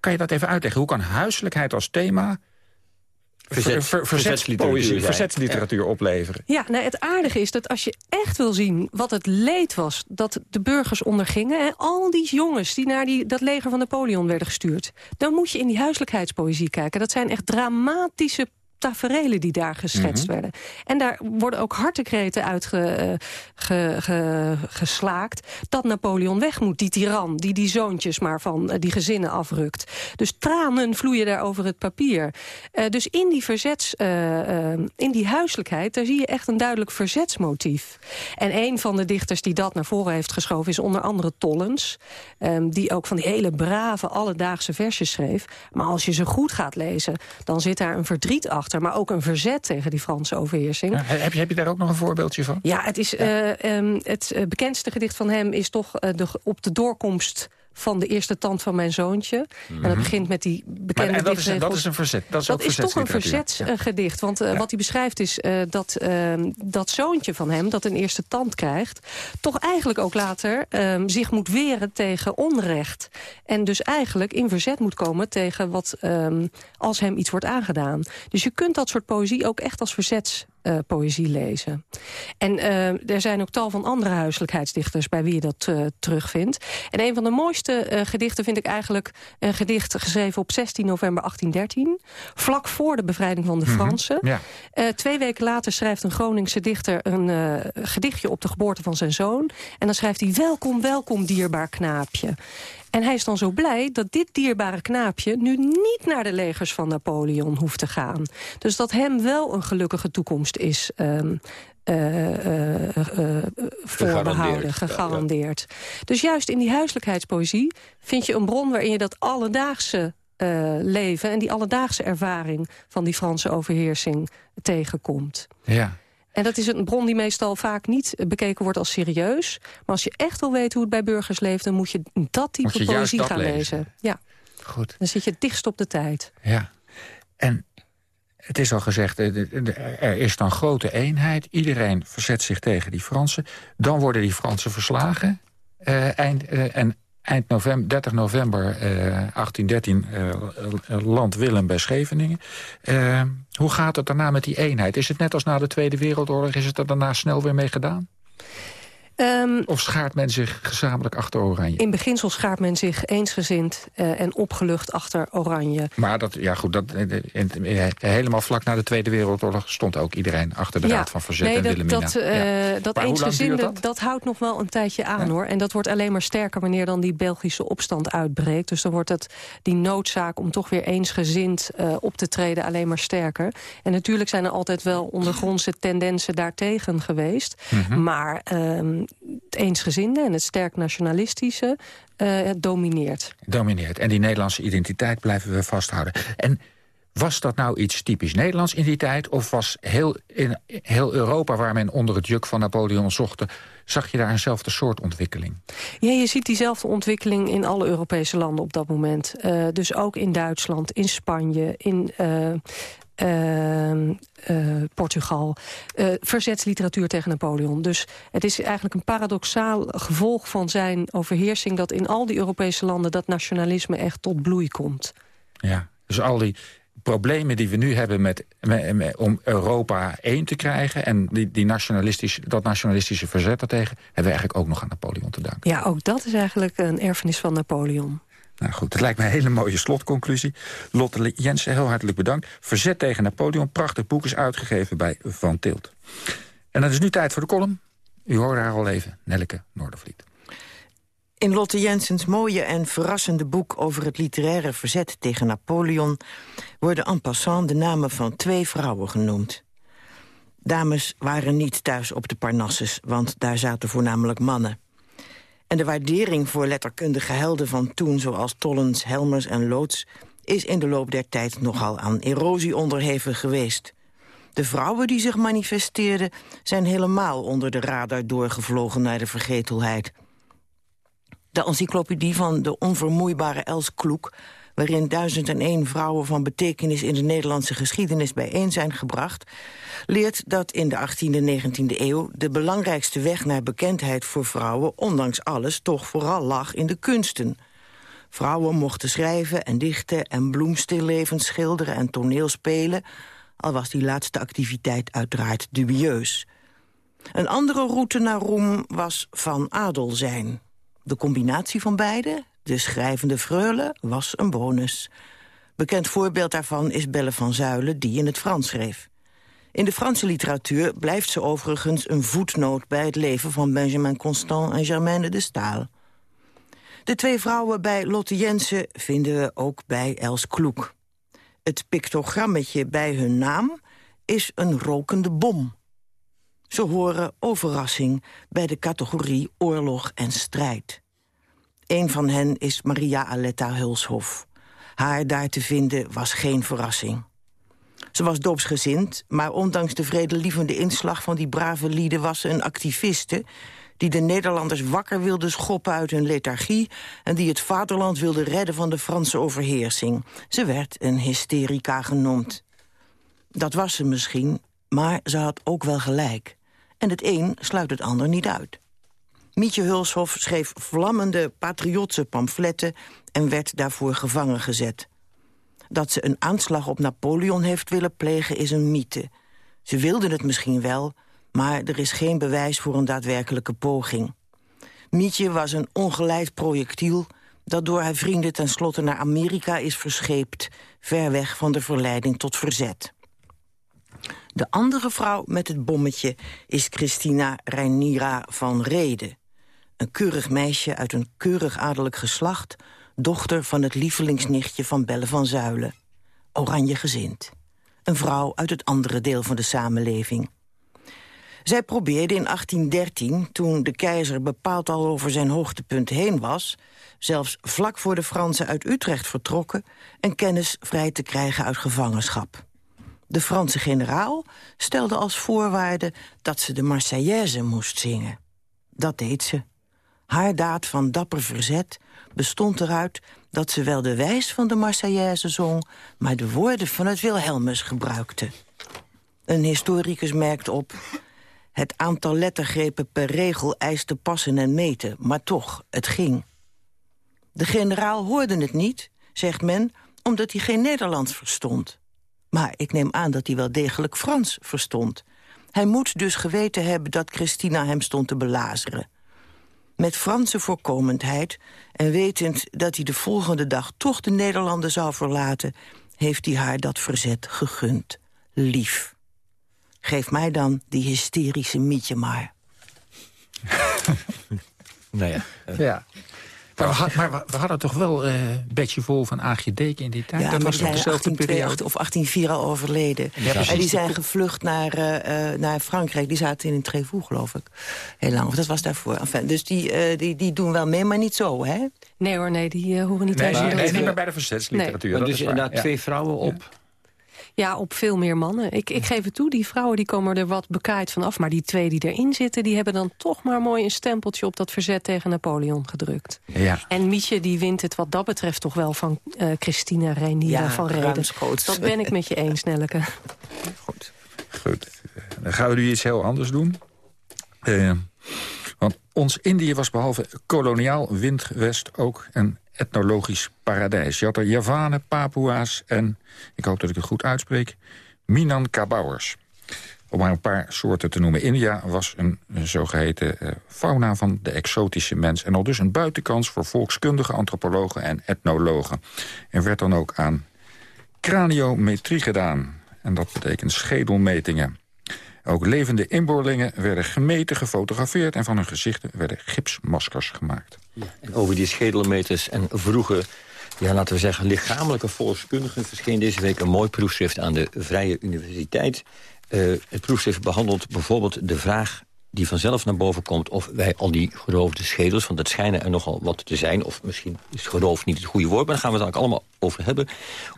Kan je dat even uitleggen? Hoe kan huiselijkheid als thema Verzet, ver, verzetsliteratuur, verzetsliteratuur opleveren. Ja, nou, het aardige is dat als je echt wil zien wat het leed was... dat de burgers ondergingen, en al die jongens die naar die, dat leger van Napoleon werden gestuurd... dan moet je in die huiselijkheidspoëzie kijken. Dat zijn echt dramatische taferelen die daar geschetst mm -hmm. werden. En daar worden ook hartekreten uitgeslaakt... Ge, dat Napoleon weg moet, die tiran... die die zoontjes maar van uh, die gezinnen afrukt. Dus tranen vloeien daar over het papier. Uh, dus in die verzets, uh, in die huiselijkheid... daar zie je echt een duidelijk verzetsmotief. En een van de dichters die dat naar voren heeft geschoven... is onder andere Tollens. Um, die ook van die hele brave, alledaagse versjes schreef. Maar als je ze goed gaat lezen... dan zit daar een verdriet achter maar ook een verzet tegen die Franse overheersing. Ja, heb, je, heb je daar ook nog een voorbeeldje van? Ja, het, is, ja. Uh, um, het bekendste gedicht van hem is toch uh, de, op de doorkomst van de eerste tand van mijn zoontje. Mm -hmm. En dat Mhm. begint met die bekende maar, dat, is, dat is een verzet. Dat is, dat ook is toch een verzetsgedicht. Want uh, Ja. wat hij beschrijft is uh, dat uh, dat zoontje van hem... dat een eerste tand krijgt... toch eigenlijk ook later um, zich moet weren tegen onrecht. En dus eigenlijk in verzet moet komen tegen wat... Um, als hem iets wordt aangedaan. Dus je kunt dat soort poëzie ook echt als verzets uh, poëzie lezen. En uh, er zijn ook tal van andere huiselijkheidsdichters... bij wie je dat uh, terugvindt. En een van de mooiste gedichten vind ik eigenlijk... een gedicht geschreven op 16 november 1813... vlak voor de bevrijding van de Fransen. Mm -hmm. ja. twee weken later schrijft een Groningse dichter... een gedichtje op de geboorte van zijn zoon. En dan schrijft hij... Welkom, welkom, dierbaar knaapje. En hij is dan zo blij dat dit dierbare knaapje... nu niet naar de legers van Napoleon hoeft te gaan. Dus dat hem wel een gelukkige toekomst is um, uh, uh, voorbehouden, gegarandeerd. Dus juist in die huiselijkheidspoëzie vind je een bron... waarin je dat alledaagse leven en die alledaagse ervaring... van die Franse overheersing tegenkomt. Ja. En dat is een bron die meestal vaak niet bekeken wordt als serieus. Maar als je echt wil weten hoe het bij burgers leeft... dan moet je dat type je poëzie gaan lezen. lezen. Ja. Goed. Dan zit je dichtst op de tijd. Ja. En het is al gezegd, er is dan grote eenheid. Iedereen verzet zich tegen die Fransen. Dan worden die Fransen verslagen. Uh, eind, uh, en eind november, 30 november uh, 1813 uh, land Willem bij Scheveningen. Uh, hoe gaat het daarna met die eenheid? Is het net als na de Tweede Wereldoorlog? Is het er daarna snel weer mee gedaan? Um, of schaart men zich gezamenlijk achter Oranje? In beginsel schaart men zich eensgezind uh, en opgelucht achter Oranje. Maar dat, ja goed, dat, uh, helemaal vlak na de Tweede Wereldoorlog... stond ook iedereen achter de ja, Raad van Verzet nee, en dat, Wilhelmina. Dat, uh, ja. dat eensgezinde, dat? dat? houdt nog wel een tijdje aan, hoor. En dat wordt alleen maar sterker wanneer dan die Belgische opstand uitbreekt. Dus dan wordt het, die noodzaak om toch weer eensgezind op te treden... alleen maar sterker. En natuurlijk zijn er altijd wel ondergrondse tendensen daartegen geweest. Mhm. Mm -hmm. Maar ehm, het eensgezinde en het sterk nationalistische uh, domineert. Domineert. En die Nederlandse identiteit blijven we vasthouden. En was dat nou iets typisch Nederlands in die tijd? Of was heel, in heel Europa, waar men onder het juk van Napoleon zocht... zag je daar eenzelfde soort ontwikkeling? Ja, je ziet diezelfde ontwikkeling in alle Europese landen op dat moment. Uh, dus ook in Duitsland, in Spanje, in... Uh, uh, uh, Portugal. Uh, verzetsliteratuur tegen Napoleon. Dus het is eigenlijk een paradoxaal gevolg van zijn overheersing... dat in al die Europese landen dat nationalisme echt tot bloei komt. Ja, dus al die problemen die we nu hebben met, met, met, om Europa één te krijgen... en die, die nationalistisch, dat nationalistische verzet daartegen... hebben we eigenlijk ook nog aan Napoleon te danken. Ja, ook dat is eigenlijk een erfenis van Napoleon. Nou goed, het lijkt me een hele mooie slotconclusie. Lotte Jensen, heel hartelijk bedankt. Verzet tegen Napoleon, prachtig boek is uitgegeven bij Van Tilt. En dan is nu tijd voor de column. U hoorde haar al even, Nelleke Noordervliet. In Lotte Jensens mooie en verrassende boek over het literaire verzet tegen Napoleon... worden en passant de namen van twee vrouwen genoemd. Dames waren niet thuis op de Parnassus, want daar zaten voornamelijk mannen. En de waardering voor letterkundige helden van toen... zoals Tollens, Helmers en Loods... is in de loop der tijd nogal aan erosie onderhevig geweest. De vrouwen die zich manifesteerden... zijn helemaal onder de radar doorgevlogen naar de vergetelheid. De encyclopedie van de onvermoeibare Els Kloek... waarin duizend en één vrouwen van betekenis in de Nederlandse geschiedenis bijeen zijn gebracht, leert dat in de 18e en 19e eeuw de belangrijkste weg naar bekendheid voor vrouwen, ondanks alles, toch vooral lag in de kunsten. Vrouwen mochten schrijven en dichten en bloemstillevens schilderen en toneelspelen, al was die laatste activiteit uiteraard dubieus. Een andere route naar roem was van adel zijn. De combinatie van beide, de schrijvende freule, was een bonus. Bekend voorbeeld daarvan is Belle van Zuilen, die in het Frans schreef. In de Franse literatuur blijft ze overigens een voetnoot... bij het leven van Benjamin Constant en Germaine de Staal. De twee vrouwen bij Lotte Jensen vinden we ook bij Els Kloek. Het pictogrammetje bij hun naam is een rokende bom. Ze horen overrassing bij de categorie oorlog en strijd. Een van hen is Maria Aletta Hulshof. Haar daar te vinden was geen verrassing. Ze was doopsgezind, maar ondanks de vredelievende inslag van die brave lieden was ze een activiste die de Nederlanders wakker wilde schoppen uit hun lethargie... en die het vaderland wilde redden van de Franse overheersing. Ze werd een hysterica genoemd. Dat was ze misschien, maar ze had ook wel gelijk. En het een sluit het ander niet uit. Mietje Hulshof schreef vlammende patriotse pamfletten... en werd daarvoor gevangen gezet. Dat ze een aanslag op Napoleon heeft willen plegen is een mythe. Ze wilden het misschien wel, maar er is geen bewijs voor een daadwerkelijke poging. Mietje was een ongeleid projectiel dat door haar vrienden tenslotte naar Amerika is verscheept... ver weg van de verleiding tot verzet. De andere vrouw met het bommetje is Christina Reinira van Rede. Een keurig meisje uit een keurig adellijk geslacht... dochter van het lievelingsnichtje van Belle van Zuilen. Oranje gezind. Een vrouw uit het andere deel van de samenleving. Zij probeerde in 1813, toen de keizer bepaald al over zijn hoogtepunt heen was... zelfs vlak voor de Fransen uit Utrecht vertrokken... een kennis vrij te krijgen uit gevangenschap. De Franse generaal stelde als voorwaarde dat ze de Marseillaise moest zingen. Dat deed ze. Haar daad van dapper verzet bestond eruit dat ze wel de wijs van de Marseillaise zong... maar de woorden van het Wilhelmus gebruikte. Een historicus merkt op... het aantal lettergrepen per regel eiste passen en meten, maar toch, het ging. De generaal hoorde het niet, zegt men, omdat hij geen Nederlands verstond. Maar ik neem aan dat hij wel degelijk Frans verstond. Hij moet dus geweten hebben dat Christina hem stond te belazeren. Met Franse voorkomendheid en wetend dat hij de volgende dag... toch de Nederlanden zou verlaten, heeft hij haar dat verzet gegund. Lief. Geef mij dan die hysterische mietje maar. nou ja. ja. Maar we, had, maar we hadden toch wel uh, Betje Vol van Aagje Deken in die tijd? Ja, dat was toch dezelfde periode? Of 1804 al overleden. Ja, en die zijn gevlucht naar, uh, naar Frankrijk. Die zaten in een Trévoux, geloof ik. Heel lang. Of dat was daarvoor. Enfin, dus die, uh, die, die doen wel mee, maar niet zo, hè? Nee hoor, nee, die horen niet nee, thuis. Nee, nee, niet meer bij de verzetsliteratuur. Nee. Dus inderdaad ja. twee vrouwen op... Ja, op veel meer mannen. Ik, ik geef het toe, die vrouwen die komen er wat bekaaid van af. Maar die twee die erin zitten, die hebben dan toch maar mooi een stempeltje op dat verzet tegen Napoleon gedrukt. Ja. En Mietje die wint het wat dat betreft toch wel van uh, Christina Reinier ja, van Reden. Dat ben ik met je eens, Nelleke. Goed. Goed. Dan gaan we nu iets heel anders doen. Uh, want ons Indië was behalve koloniaal windwest ook een etnologisch paradijs. Je had er Javanen, Papua's en, ik hoop dat ik het goed uitspreek, Minangkabouwers. Om maar een paar soorten te noemen. India was een, zogeheten uh, fauna van de exotische mens... en al dus een buitenkans voor volkskundige antropologen en etnologen. Er werd dan ook aan craniometrie gedaan. En dat betekent schedelmetingen. Ook levende inboorlingen werden gemeten, gefotografeerd... en van hun gezichten werden gipsmaskers gemaakt. En over die schedelmeters en vroege, ja, laten we zeggen, lichamelijke volkskundigen... verscheen deze week een mooi proefschrift aan de Vrije Universiteit. Uh, het proefschrift behandelt bijvoorbeeld de vraag die vanzelf naar boven komt... of wij al die geroofde schedels, want dat schijnen er nogal wat te zijn... of misschien is geroof niet het goede woord, maar daar gaan we het ook allemaal over hebben...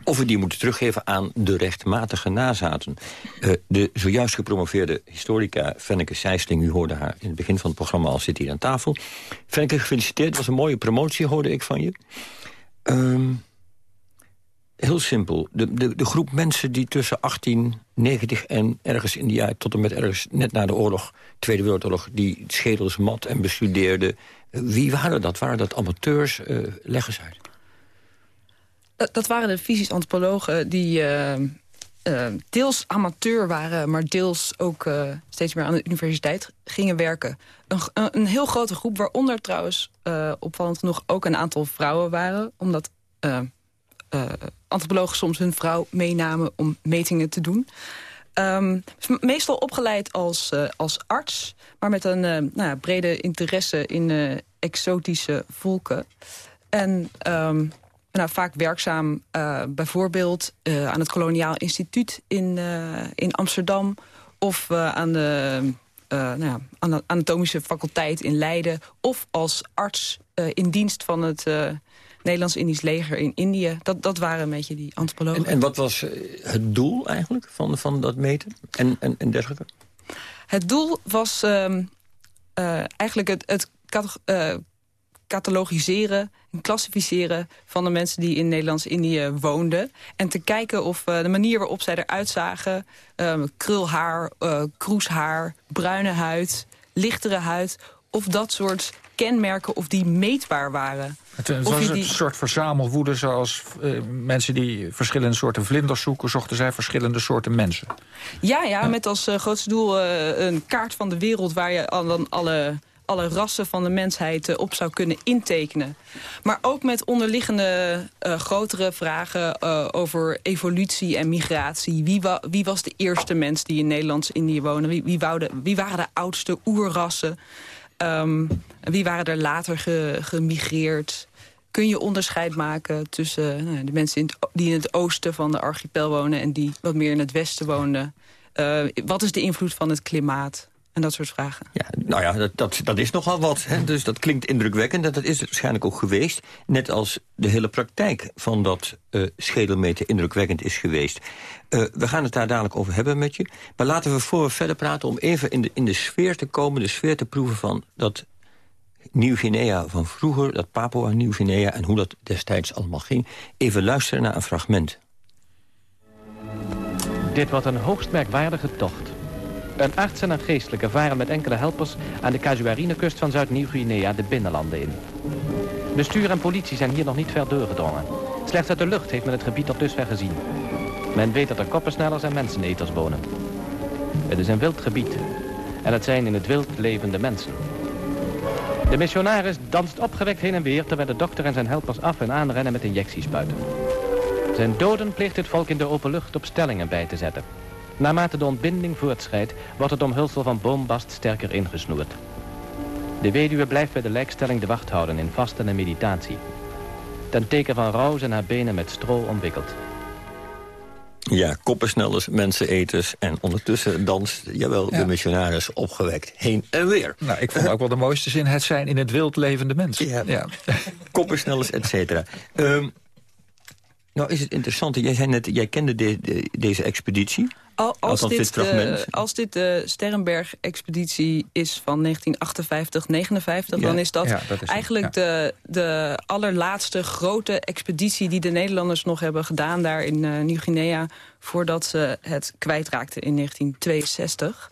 of we die moeten teruggeven aan de rechtmatige nazaten. Uh, de zojuist gepromoveerde historica Fenneke Sijsling... u hoorde haar in het begin van het programma al zit hier aan tafel. Fenneke, gefeliciteerd, was een mooie promotie, hoorde ik van je. Um, heel simpel. De, de, de groep mensen die tussen 1890 en ergens in die jaar... tot en met ergens net na de oorlog, Tweede Wereldoorlog... die schedels mat en bestudeerden. Wie waren dat? Waren dat amateurs? Uh, leg eens uit. Dat, dat waren de fysisch antropologen die... Deels amateur waren, maar deels ook steeds meer aan de universiteit gingen werken. Een, een heel grote groep, waaronder trouwens opvallend genoeg ook een aantal vrouwen waren. Omdat uh, antropologen soms hun vrouw meenamen om metingen te doen. Um, meestal opgeleid als, uh, als arts, maar met een uh, nou ja, brede interesse in exotische volken. En um, nou, vaak werkzaam bijvoorbeeld aan het Koloniaal Instituut in, in Amsterdam... of aan de nou ja, aan de anatomische faculteit in Leiden... of als arts in dienst van het Nederlands-Indisch leger in Indië. Dat, dat waren een beetje die antropologen. En, en wat was het doel eigenlijk van, van dat meten en, en, en dergelijke? Het doel was um, uh, eigenlijk het, het uh, catalogiseren en klassificeren van de mensen die in Nederlands-Indië woonden. En te kijken of uh, de manier waarop zij eruit zagen... Um, krulhaar, kroeshaar, bruine huid, lichtere huid... of dat soort kenmerken of die meetbaar waren. Het, het was die... een soort verzamelwoede zoals uh, mensen die verschillende soorten vlinders zoeken... zochten zij verschillende soorten mensen. Ja, ja, met als uh, grootste doel uh, een kaart van de wereld... waar je dan alle, alle rassen van de mensheid op zou kunnen intekenen. Maar ook met onderliggende grotere vragen over evolutie en migratie. Wie, wa wie, was de eerste mens die in Nederlands-Indië woonde? Wie, wie, wie waren de oudste oerrassen? Ehm, wie waren er later ge, gemigreerd? Kun je onderscheid maken tussen nou, de mensen in die in het oosten van de archipel wonen... en die wat meer in het westen woonden? Uh, wat is de invloed van het klimaat? En dat soort vragen. Ja, nou ja, dat, dat, dat is nogal wat. Hè? Dus dat klinkt indrukwekkend en dat is het waarschijnlijk ook geweest. Net als de hele praktijk van dat uh, schedelmeten indrukwekkend is geweest. Uh, we gaan het daar dadelijk over hebben met je. Maar laten we voor we verder praten om even in de, in de sfeer te komen... de sfeer te proeven van dat Nieuw-Guinea van vroeger... dat Papua Nieuw-Guinea en hoe dat destijds allemaal ging. Even luisteren naar een fragment. Dit wordt een hoogst merkwaardige tocht. Een arts en een geestelijke varen met enkele helpers aan de Casuarinekust van Zuid-Nieuw-Guinea de binnenlanden in. Bestuur en politie zijn hier nog niet ver doorgedrongen. Slechts uit de lucht heeft men het gebied tot dusver gezien. Men weet dat er koppensnellers en menseneters wonen. Het is een wild gebied. En het zijn in het wild levende mensen. De missionaris danst opgewekt heen en weer... terwijl de dokter en zijn helpers af en aan rennen met injectiespuiten. Zijn doden pleegt het volk in de open lucht op stellingen bij te zetten. Naarmate de ontbinding voortschrijdt, wordt het omhulsel van boombast sterker ingesnoerd. De weduwe blijft bij de lijkstelling de wacht houden in vasten en meditatie. Ten teken van rouw zijn haar benen met stro omwikkeld. Ja, koppensnellers, menseneters en ondertussen danst, jawel, de missionaris opgewekt heen en weer. Nou, ik vond ook wel de mooiste zin, het zijn in het wild levende mensen. Ja, ja. koppensnellers, et cetera. Um, nou is het interessant, jij zei net, jij kende de, de, deze expeditie. Al, als, dit, dit uh, als dit de Sterrenberg-expeditie is van 1958, 59... dan is dat, eigenlijk de, de allerlaatste grote expeditie... die de Nederlanders nog hebben gedaan daar in uh, Nieuw-Guinea... voordat ze het kwijtraakten in 1962.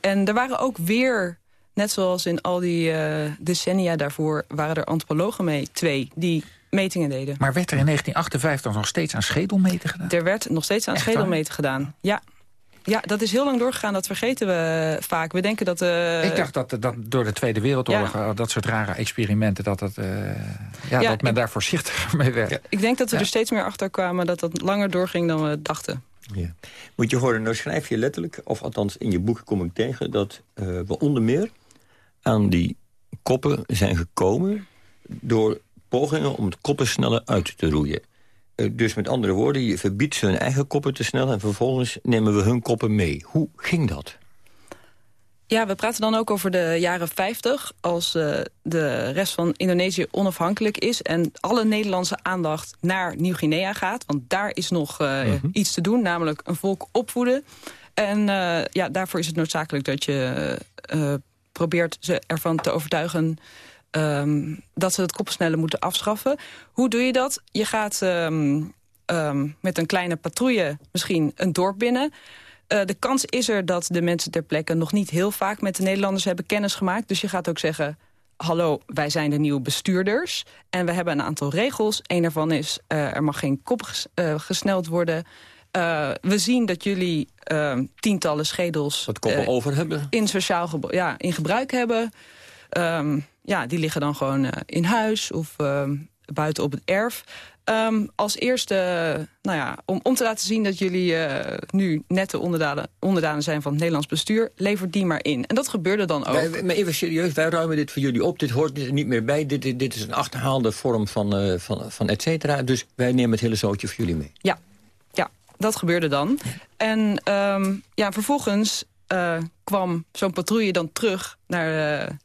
En er waren ook weer, net zoals in al die uh, decennia daarvoor... waren er antropologen mee, twee, die metingen deden. Maar werd er in 1958 nog steeds aan schedelmeten gedaan? Er werd nog steeds aan schedelmeten gedaan, ja. Ja, dat is heel lang doorgegaan. Dat vergeten we vaak. We denken dat... Uh... Ik dacht dat, dat door de Tweede Wereldoorlog... Ja. dat soort rare experimenten... dat, dat, uh, ja, ja, dat men daar voorzichtiger mee werd. Ja. Ik denk dat we er steeds meer achter kwamen... dat dat langer doorging dan we dachten. Ja. Moet je horen, nou schrijf je letterlijk... of althans in je boek kom ik tegen... dat uh, we onder meer aan die koppen zijn gekomen... door pogingen om het koppen sneller uit te roeien. Eh, dus met andere woorden, je verbiedt ze hun eigen koppen te snel... en vervolgens nemen we hun koppen mee. Hoe ging dat? Ja, we praten dan ook over de jaren 50... als uh, de rest van Indonesië onafhankelijk is... en alle Nederlandse aandacht naar Nieuw-Guinea gaat. Want daar is nog uh, uh -huh. iets te doen, namelijk een volk opvoeden. En ja, daarvoor is het noodzakelijk dat je probeert ze ervan te overtuigen... Um, dat ze het koppelsnellen moeten afschaffen. Hoe doe je dat? Je gaat um, um, met een kleine patrouille misschien een dorp binnen. Uh, de kans is er dat de mensen ter plekke nog niet heel vaak met de Nederlanders hebben kennis gemaakt. Dus je gaat ook zeggen, hallo, wij zijn de nieuwe bestuurders. En we hebben een aantal regels. Een daarvan is, uh, er mag geen kop ges, uh, gesneld worden. Uh, we zien dat jullie tientallen schedels... Wat koppen over hebben. In, sociaal ja, in gebruik hebben. Um, ja, die liggen dan gewoon uh, in huis of uh, buiten op het erf. Um, als eerste, nou ja, om, om te laten zien dat jullie uh, nu nette onderdanen, onderdanen zijn van het Nederlands bestuur, lever die maar in. En dat gebeurde dan ook. Wij, maar even serieus, wij ruimen dit voor jullie op. Dit hoort er niet meer bij. Dit, dit, dit is een achterhaalde vorm van, uh, van, van et cetera. Dus wij nemen het hele zootje voor jullie mee. Ja, ja dat gebeurde dan. En um, ja, vervolgens uh, kwam zo'n patrouille dan terug naar...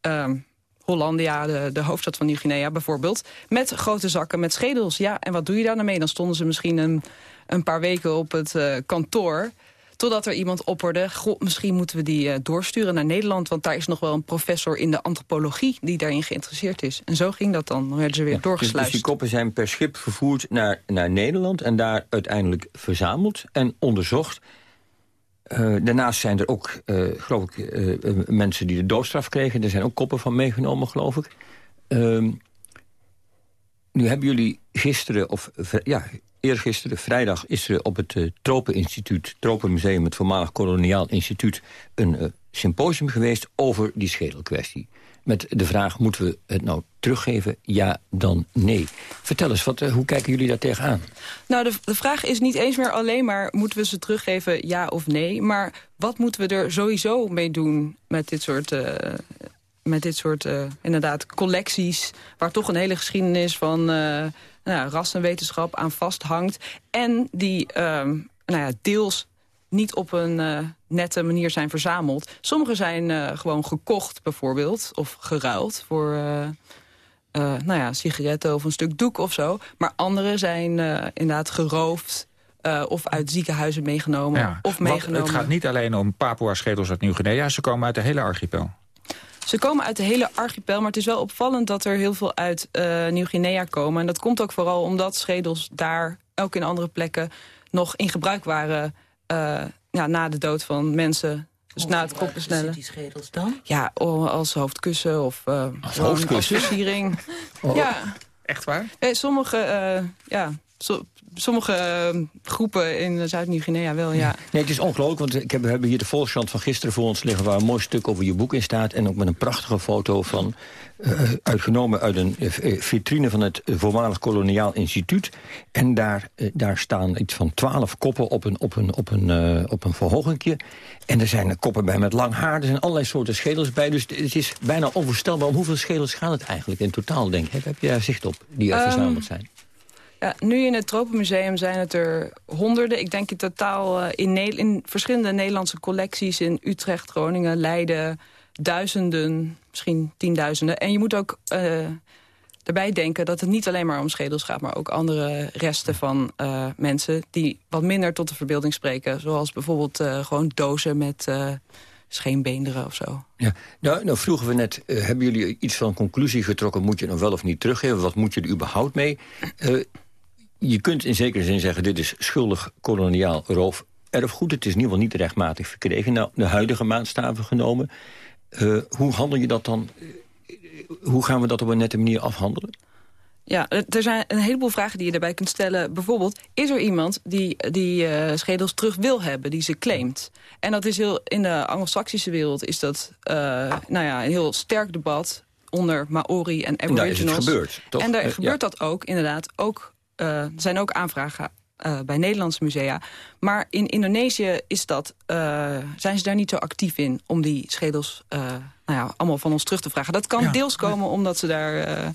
Um, Hollandia, de, de hoofdstad van Nieuw-Guinea bijvoorbeeld... met grote zakken met schedels. Ja, en wat doe je daar nou mee? Dan stonden ze misschien een, een paar weken op het uh, kantoor... totdat er iemand opperde, goh, misschien moeten we die uh, doorsturen naar Nederland... want daar is nog wel een professor in de antropologie die daarin geïnteresseerd is. En zo ging dat dan, dan werden ze weer ja, doorgesluist. Dus, dus die koppen zijn per schip vervoerd naar, naar Nederland... en daar uiteindelijk verzameld en onderzocht... Uh, daarnaast zijn er ook, uh, geloof ik, uh, mensen die de doodstraf kregen. Er zijn ook koppen van meegenomen, geloof ik. Ehm, nu hebben jullie gisteren, of ja, eergisteren, vrijdag... is er op het Tropeninstituut, Tropenmuseum... het voormalig koloniaal instituut, een symposium geweest... over die schedelkwestie met de vraag, moeten we het nou teruggeven? Ja, dan nee. Vertel eens, wat, hoe kijken jullie daar tegenaan? Nou, de, de vraag is niet eens meer alleen maar... moeten we ze teruggeven, ja of nee? Maar wat moeten we er sowieso mee doen met dit soort uh, met dit soort uh, inderdaad collecties... waar toch een hele geschiedenis van uh, nou ja, rassenwetenschap aan vasthangt. En die ehm, nou ja, deels niet op een uh, nette manier zijn verzameld. Sommige zijn gewoon gekocht bijvoorbeeld, of geruild voor... nou ja, sigaretten of een stuk doek of zo. Maar andere zijn inderdaad geroofd, of uit ziekenhuizen meegenomen. of meegenomen. Het gaat niet alleen om Papua-schedels uit Nieuw-Guinea. Ze komen uit de hele archipel. Ze komen uit de hele archipel, maar het is wel opvallend dat er heel veel uit uh, Nieuw-Guinea komen. En dat komt ook vooral omdat schedels daar, ook in andere plekken, nog in gebruik waren uh, ja, na de dood van mensen. Dus na het koppensnellen. die schedels dan? Ja, als hoofdkussen of uh, als hoofdkussen. Als versiering. Oh. Ja. Echt waar? Ja, sommige, ja, so, sommige ehm, groepen in Zuid-Nieuw-Guinea wel, ja. Nee, het is ongelooflijk, want ik heb, we hebben hier de Volkskrant van gisteren voor ons liggen... waar een mooi stuk over je boek in staat. En ook met een prachtige foto van, uh, uitgenomen uit een uh, vitrine van het voormalig koloniaal instituut. En daar, uh, daar staan iets van twaalf koppen op een, op een, op een, op een verhogingje. En er zijn koppen bij met lang haar, er zijn allerlei soorten schedels bij. Dus het is bijna onvoorstelbaar om hoeveel schedels gaat het eigenlijk in totaal, denk ik. Heb je daar zicht op, die er um, verzameld zijn? Ja, nu in het Tropenmuseum zijn het er honderden. Ik denk in totaal uh, in, in, verschillende Nederlandse collecties... in Utrecht, Groningen, Leiden, duizenden, misschien tienduizenden. En je moet ook uh, erbij denken dat het niet alleen maar om schedels gaat... maar ook andere resten van uh, mensen die wat minder tot de verbeelding spreken. Zoals bijvoorbeeld gewoon dozen met scheenbeenderen of zo. Ja, nou, nou vroegen we net, hebben jullie iets van conclusie getrokken... moet je nog wel of niet teruggeven? Wat moet je er überhaupt mee? Je kunt in zekere zin zeggen... dit is schuldig koloniaal roof erfgoed. Het is in ieder geval niet rechtmatig verkregen. Nou, de huidige maatstaven genomen. Uh, hoe handel je dat dan? hoe gaan we dat op een nette manier afhandelen? Ja, er zijn een heleboel vragen die je daarbij kunt stellen. Bijvoorbeeld, is er iemand die die uh, schedels terug wil hebben, die ze claimt? En dat is heel, in de anglo-saxische wereld is dat uh, nou ja, een heel sterk debat onder Maori en Aboriginals. En daar is het gebeurd, toch? En daar gebeurt dat ook, inderdaad, ook er zijn ook aanvragen uh, bij Nederlandse musea. Maar in Indonesië is dat, uh, zijn ze daar niet zo actief in... om die schedels nou ja, allemaal van ons terug te vragen. Dat kan ja. deels komen omdat ze daar...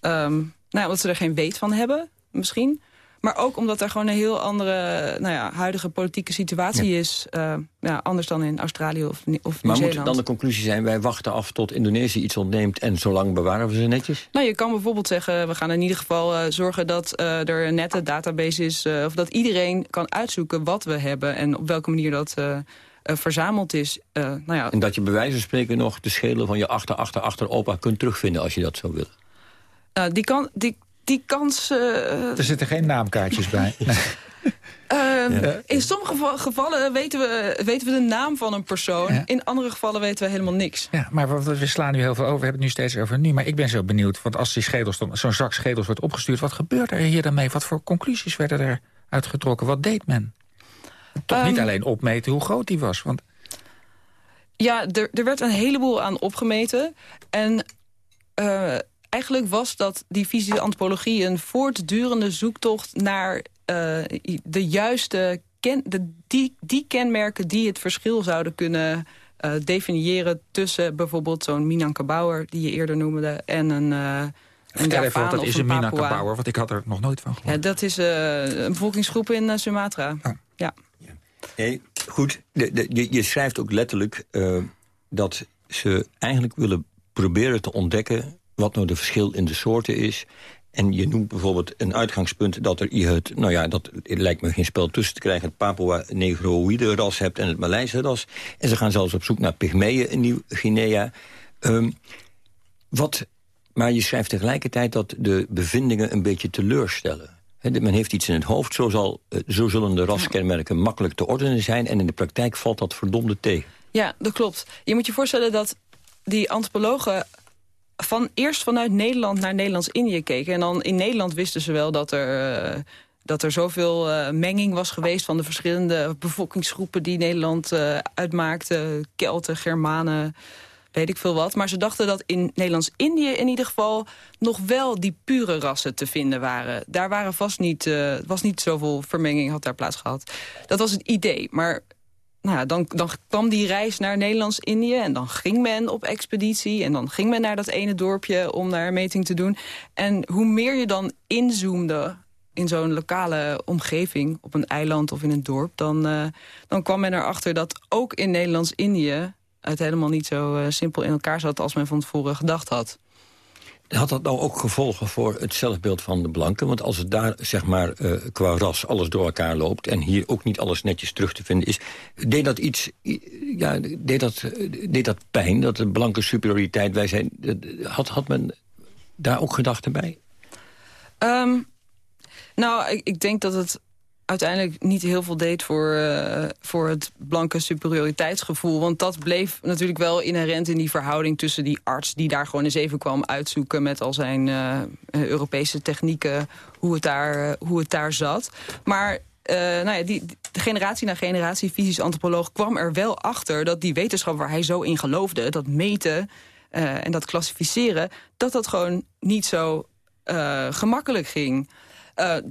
Um, nou ja, omdat ze er geen weet van hebben, misschien. Maar ook omdat er gewoon een heel andere nou ja, huidige politieke situatie is. Uh, ja, anders dan in Australië of, of Maar moet dan de conclusie zijn, wij wachten af tot Indonesië iets ontneemt... en zolang bewaren we ze netjes? Nou, je kan bijvoorbeeld zeggen, we gaan in ieder geval uh, zorgen dat uh, er een nette database is... of dat iedereen kan uitzoeken wat we hebben en op welke manier dat... verzameld is. nou ja. En dat je bij wijze van spreken nog de schedel van je achter, achter, achter opa kunt terugvinden als je dat zou willen. die, kan, die, die kans... Uh, er zitten geen naamkaartjes bij. Nee. Uh, ja. In sommige gevallen weten we, weten we de naam van een persoon. Ja. In andere gevallen weten we helemaal niks. Ja, maar we, we, slaan nu heel veel over. We hebben het nu steeds over nu. Maar ik ben zo benieuwd. Want als die schedels, zo'n zak schedels wordt opgestuurd... wat gebeurt er hier dan mee? Wat voor conclusies werden er uitgetrokken? Wat deed men? Toch um, niet alleen opmeten hoe groot die was. Want... Ja, er, er werd een heleboel aan opgemeten. En... Uh, eigenlijk was dat die fysische antropologie een voortdurende zoektocht naar uh, de juiste ken, de, die, die kenmerken die het verschil zouden kunnen uh, definiëren tussen bijvoorbeeld zo'n Minangkabauer die je eerder noemde en een uh, Vertel even wat dat is een Minangkabauer, want ik had er nog nooit van gehoord. Ja, dat is een bevolkingsgroep in Sumatra. Oh. Ja. Nee, goed, de, de, je, je, schrijft ook letterlijk dat ze eigenlijk willen proberen te ontdekken wat nou de verschil in de soorten is. En je noemt bijvoorbeeld een uitgangspunt dat er het, nou ja, dat lijkt me geen spel tussen te krijgen, het Papua Negroïde ras hebt en het Maleise ras. En ze gaan zelfs op zoek naar pygmeeën in Nieuw-Guinea. Um, wat, maar je schrijft tegelijkertijd dat de bevindingen een beetje teleurstellen. He, men heeft iets in het hoofd, zo, zal, eh, zo zullen de raskenmerken makkelijk te ordenen zijn... en in de praktijk valt dat verdomde tegen. Ja, dat klopt. Je moet je voorstellen dat die antropologen van, eerst vanuit Nederland naar Nederlands-Indië keken. En dan in Nederland wisten ze wel dat er... Uh, dat er zoveel uh, menging was geweest van de verschillende bevolkingsgroepen... die Nederland uh, uitmaakten, Kelten, Germanen, weet ik veel wat. Maar ze dachten dat in Nederlands-Indië in ieder geval... nog wel die pure rassen te vinden waren. Daar waren vast niet, was niet zoveel vermenging had daar plaatsgehad. Dat was het idee, maar nou ja, dan, dan kwam die reis naar Nederlands-Indië... en dan ging men op expeditie en dan ging men naar dat ene dorpje... om daar een meting te doen. En hoe meer je dan inzoomde in zo'n lokale omgeving... op een eiland of in een dorp... dan, uh, dan kwam men erachter dat ook in Nederlands-Indië... het helemaal niet zo uh, simpel in elkaar zat als men van tevoren gedacht had. Had dat nou ook gevolgen voor het zelfbeeld van de blanken? Want als het daar zeg maar, uh, qua ras alles door elkaar loopt... en hier ook niet alles netjes terug te vinden is... deed dat iets, ja, deed dat, deed dat pijn, dat de blanke superioriteit... Wij zijn, had, had men daar ook gedachten bij? Um, nou, ik denk dat het uiteindelijk niet heel veel deed voor, uh, voor het blanke superioriteitsgevoel. Want dat bleef natuurlijk wel inherent in die verhouding tussen die arts... die daar gewoon eens even kwam uitzoeken met al zijn uh, Europese technieken... hoe het daar, uh, hoe het daar zat. Maar nou ja, die, de generatie na generatie fysisch antropoloog kwam er wel achter... dat die wetenschap waar hij zo in geloofde, dat meten en dat klassificeren... dat dat gewoon niet zo gemakkelijk ging...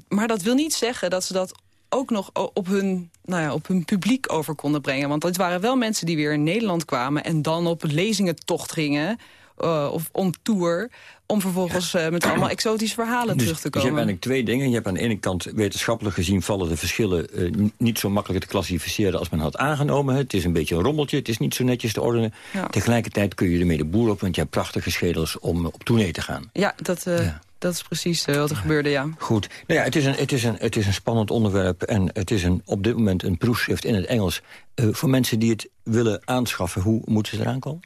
Maar dat wil niet zeggen dat ze dat ook nog op hun, nou ja, op hun publiek over konden brengen. Want het waren wel mensen die weer in Nederland kwamen... en dan op lezingentocht gingen, uh, of om tour om vervolgens uh, met allemaal exotische verhalen dus, terug te komen. Dus je hebt eigenlijk twee dingen. Je hebt aan de ene kant wetenschappelijk gezien vallen de verschillen uh, niet zo makkelijk te klassificeren als men had aangenomen. Het is een beetje een rommeltje, het is niet zo netjes te ordenen. Ja. Tegelijkertijd kun je ermee de boer op, want je hebt prachtige schedels om op tournee te gaan. Ja, dat... Uh, ja. Dat is precies uh, wat er gebeurde, ja. Goed. Nou ja, het is, een, het, is een, het is een spannend onderwerp... en het is een, op dit moment een proefschrift in het Engels. Uh, voor mensen die het willen aanschaffen, hoe moeten ze eraan komen?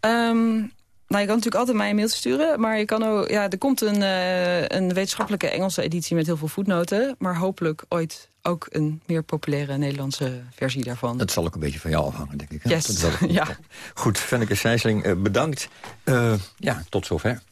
Um, nou, je kan natuurlijk altijd mij een mailtje sturen. Maar je kan ook, ja, er komt een, uh, een wetenschappelijke Engelse editie met heel veel voetnoten. Maar hopelijk ooit ook een meer populaire Nederlandse versie daarvan. Dat zal ook een beetje van jou afhangen, denk ik. Hè? Yes. Dat ja. Goed, Fenneke Sijsling, bedankt. Ja, tot zover.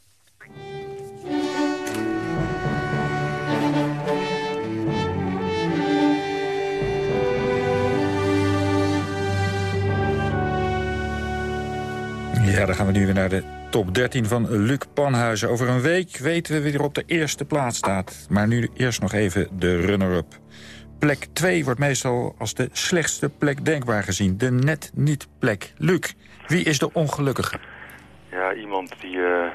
Ja, dan gaan we nu weer naar de top 13 van Luc Panhuizen. Over een week weten we wie er op de eerste plaats staat. Maar nu eerst nog even de runner-up. Plek 2 wordt meestal als de slechtste plek denkbaar gezien. De net niet plek. Luc, wie is de ongelukkige? Ja, iemand die, uh,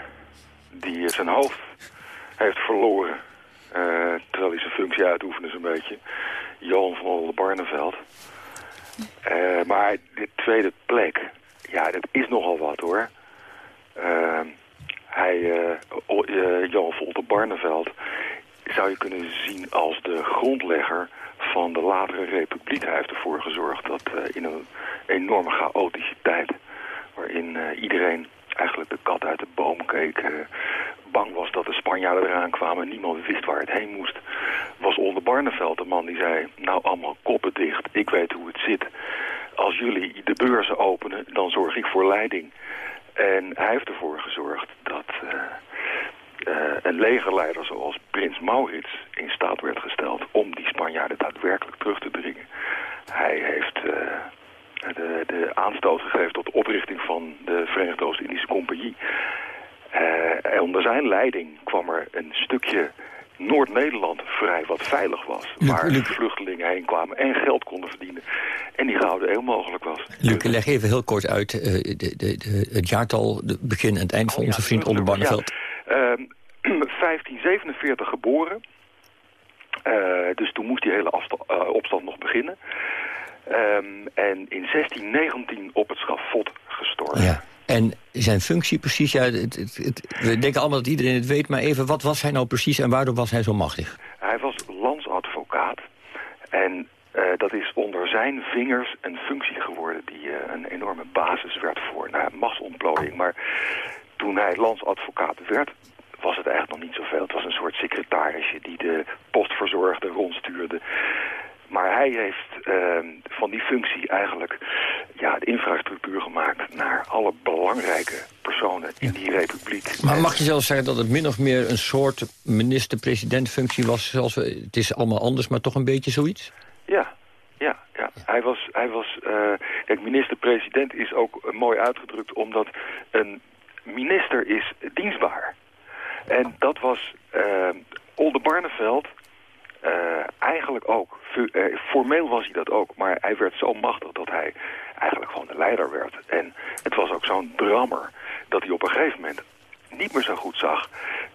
die zijn hoofd heeft verloren. Uh, terwijl hij zijn functie uitoefende zo'n beetje. Johan van Olde Barneveld. Maar de tweede plek ja, dat is nogal wat hoor. Uh, hij, uh, Johan Volte Barneveld zou je kunnen zien als de grondlegger van de latere republiek. Hij heeft ervoor gezorgd dat uh, in een enorme chaotische tijd... waarin iedereen eigenlijk de kat uit de boom keek... bang was dat de Spanjaarden eraan kwamen... niemand wist waar het heen moest... was Onder Barneveld de man die zei... nou, allemaal koppen dicht, ik weet hoe het zit als jullie de beurzen openen, dan zorg ik voor leiding. En hij heeft ervoor gezorgd dat uh, uh, een legerleider zoals prins Maurits in staat werd gesteld om die Spanjaarden daadwerkelijk terug te dringen. Hij heeft uh, de, de aanstoot gegeven tot de oprichting van de Verenigde Oost-Indische Compagnie. onder zijn leiding kwam er een stukje Noord-Nederland vrij wat veilig was. waar Luc, vluchtelingen heen kwamen en geld konden verdienen. En die gouden heel mogelijk was. Luc, leg even heel kort uit uh, de, de, de, het jaartal, het begin en het eind van oh, onze vriend Onder Barneveld. Ja. Uh, 1547 geboren. Uh, dus toen moest die hele uh, opstand nog beginnen. Um, en in 1619 op het schafot gestorven. Ja. En zijn functie precies, ja, het, het, we denken allemaal dat iedereen het weet... maar even, wat was hij nou precies en waarom was hij zo machtig? Hij was landsadvocaat en uh, dat is onder zijn vingers een functie geworden... die uh, een enorme basis werd voor nou, machtsontplooiing. Maar toen hij landsadvocaat werd, was het eigenlijk nog niet zoveel. Het was een soort secretarisje die de post verzorgde, rondstuurde... Maar hij heeft uh, van die functie eigenlijk ja, de infrastructuur gemaakt... naar alle belangrijke personen in die republiek. Maar mag je zelfs zeggen dat het min of meer een soort minister-president functie was? Zoals we, het is allemaal anders, maar toch een beetje zoiets? Ja, ja, ja. Hij was, hij was uh, kijk, minister-president is ook mooi uitgedrukt... omdat een minister is dienstbaar. En dat was uh, Olde Barneveld uh, eigenlijk ook. Eh, formeel was hij dat ook, maar hij werd zo machtig dat hij eigenlijk gewoon de leider werd. En het was ook zo'n drammer dat hij op een gegeven moment niet meer zo goed zag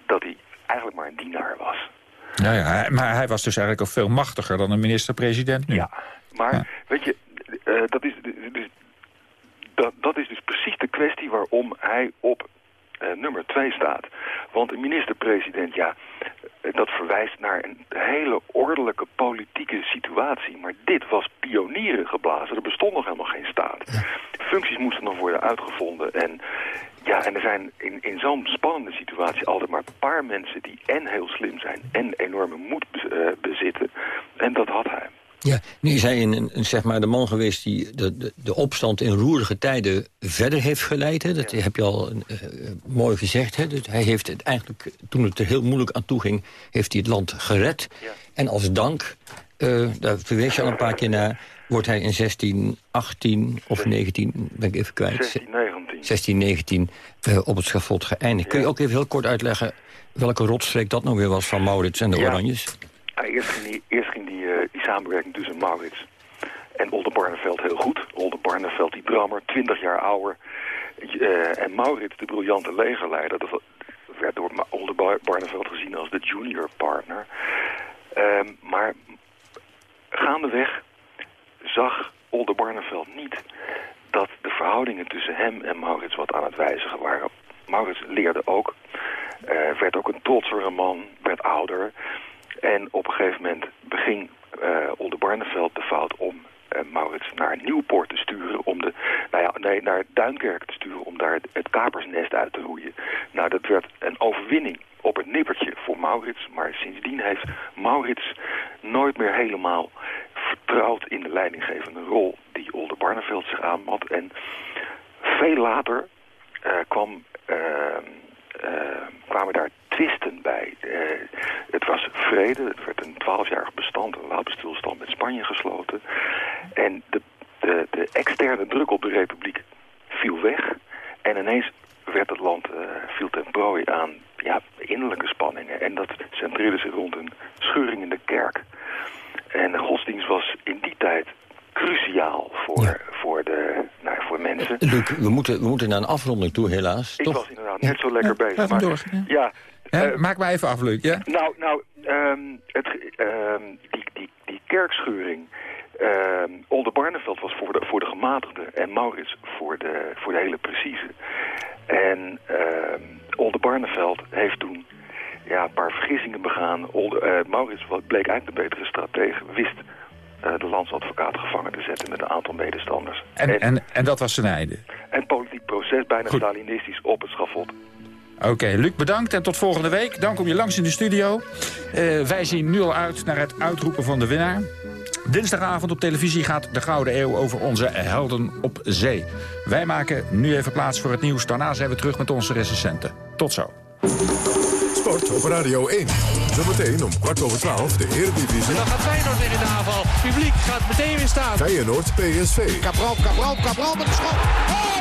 dat hij eigenlijk maar een dienaar was. Ja, ja, maar hij was dus eigenlijk ook veel machtiger dan een minister-president nu. Ja, maar weet je, uh, dat, is, dus, dat, dat is dus precies de kwestie waarom hij op nummer 2 staat. Want een minister-president, ja, eh, dat verwijst naar een hele ordelijke politieke situatie. Maar dit was pionieren geblazen. Er bestond nog helemaal geen staat. Functies moesten nog worden uitgevonden. En, ja, en er zijn in, in zo'n spannende situatie altijd maar een paar mensen... die en heel slim zijn en enorme moed bezitten. En dat had hij. Ja, nu is hij een, een, zeg maar de man geweest die de, de, de, opstand in roerige tijden verder heeft geleid. Hè? Dat heb je al uh, mooi gezegd. Hè? Dus hij heeft het eigenlijk, toen het er heel moeilijk aan toe ging, heeft hij het land gered. Ja. En als dank, uh, daar verwees je al een paar keer naar, wordt hij in 1618 of 19, ben ik even kwijt. 1619. 1619 uh, op het schafot geëindigd. Kun je ook even heel kort uitleggen welke rotstreek dat nou weer was van Maurits en de Oranjes? Ja, eerst ging die, eerst ging die samenwerking tussen Maurits en Oldenbarneveld heel goed. Oldenbarneveld, die drammer, 20 jaar ouder. Uh, en Maurits, de briljante legerleider, dat werd door Oldenbarneveld gezien als de junior partner. Uh, maar gaandeweg zag Oldenbarneveld niet dat de verhoudingen tussen hem en Maurits wat aan het wijzigen waren. Maurits leerde ook, uh, werd ook een trotsere man, werd ouder. En op een gegeven moment beging uh, Oldenbarneveld de fout om uh, Maurits naar Nieuwpoort te sturen, om de, nou ja, nee, naar Duinkerk te sturen, om daar het kapersnest uit te roeien. Nou, dat werd een overwinning op het nippertje voor Maurits, maar sindsdien heeft Maurits nooit meer helemaal vertrouwd in de leidinggevende rol die Oldenbarneveld zich aanmat. En veel later uh, kwam kwamen daar twisten bij. Uh, het was vrede, het werd een twaalfjarig bestand, een wapenstilstand met Spanje gesloten. En de, de, de, externe druk op de republiek viel weg. En ineens werd het land, uh, viel ten prooi aan ja, innerlijke spanningen. En dat centreerde zich rond een scheuring in de kerk. En de godsdienst was in die tijd cruciaal voor, voor, de, nou, voor mensen. Luc, we moeten, we moeten naar een afronding toe helaas. Ik toch? was inderdaad net zo lekker bezig. Laat maar, door, ja, uh, maak maar even af, Luc. Ja? Nou, nou um, het, um, die, die, die kerkscheuring... Um, Oldenbarneveld was voor de, voor de gematigde en Maurits voor de, voor de hele precieze. En Oldenbarneveld heeft toen ja, een paar vergissingen begaan. Olde, uh, Maurits bleek eigenlijk de betere stratege, wist uh, de landsadvocaat gevangen te zetten met een aantal medestanders. En, en, en, en dat was zijn einde? En politiek proces, bijna Goed. stalinistisch, op het schafot. Oké, okay, Luc, bedankt en tot volgende week. Dan kom je langs in de studio. Uh, wij zien nu al uit naar het uitroepen van de winnaar. Dinsdagavond op televisie gaat de Gouden Eeuw over onze helden op zee. Wij maken nu even plaats voor het nieuws. Daarna zijn we terug met onze recensenten. Tot zo. Sport op Radio 1. Zometeen om kwart over twaalf de Eredivisie. En dan gaat Feyenoord weer in de aanval. Publiek gaat meteen weer staan. Feyenoord PSV. Cabral, Cabral, Cabral met de schot. Oh!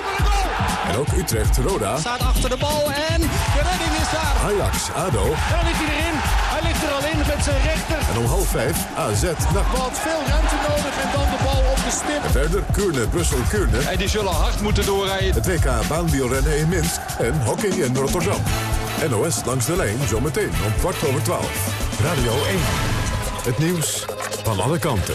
En ook Utrecht Roda. Staat achter de bal en de redding is daar. Ajax ADO. En dan ligt hij erin. Hij ligt er al in met zijn rechter. En om half vijf AZ NAC. Wat veel ruimte nodig en dan de bal op de stip. En verder Kuurne, Brussel, Kuurne. En die zullen hard moeten doorrijden. Het WK baanwielrennen in Minsk en hockey in Rotterdam. NOS langs de lijn zometeen om kwart over twaalf. Radio 1. Het nieuws van alle kanten.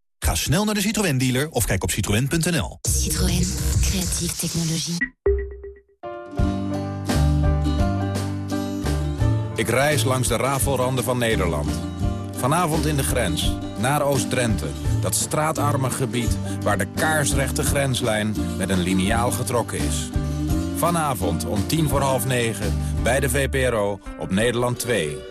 Ga snel naar de Citroën dealer of kijk op citroën.nl. Citroën, creatieve technologie. Ik reis langs de rafelranden van Nederland. Vanavond in de grens, naar Oost-Drenthe. Dat straatarme gebied waar de kaarsrechte grenslijn met een liniaal getrokken is. Vanavond om tien voor half negen bij de VPRO op Nederland 2.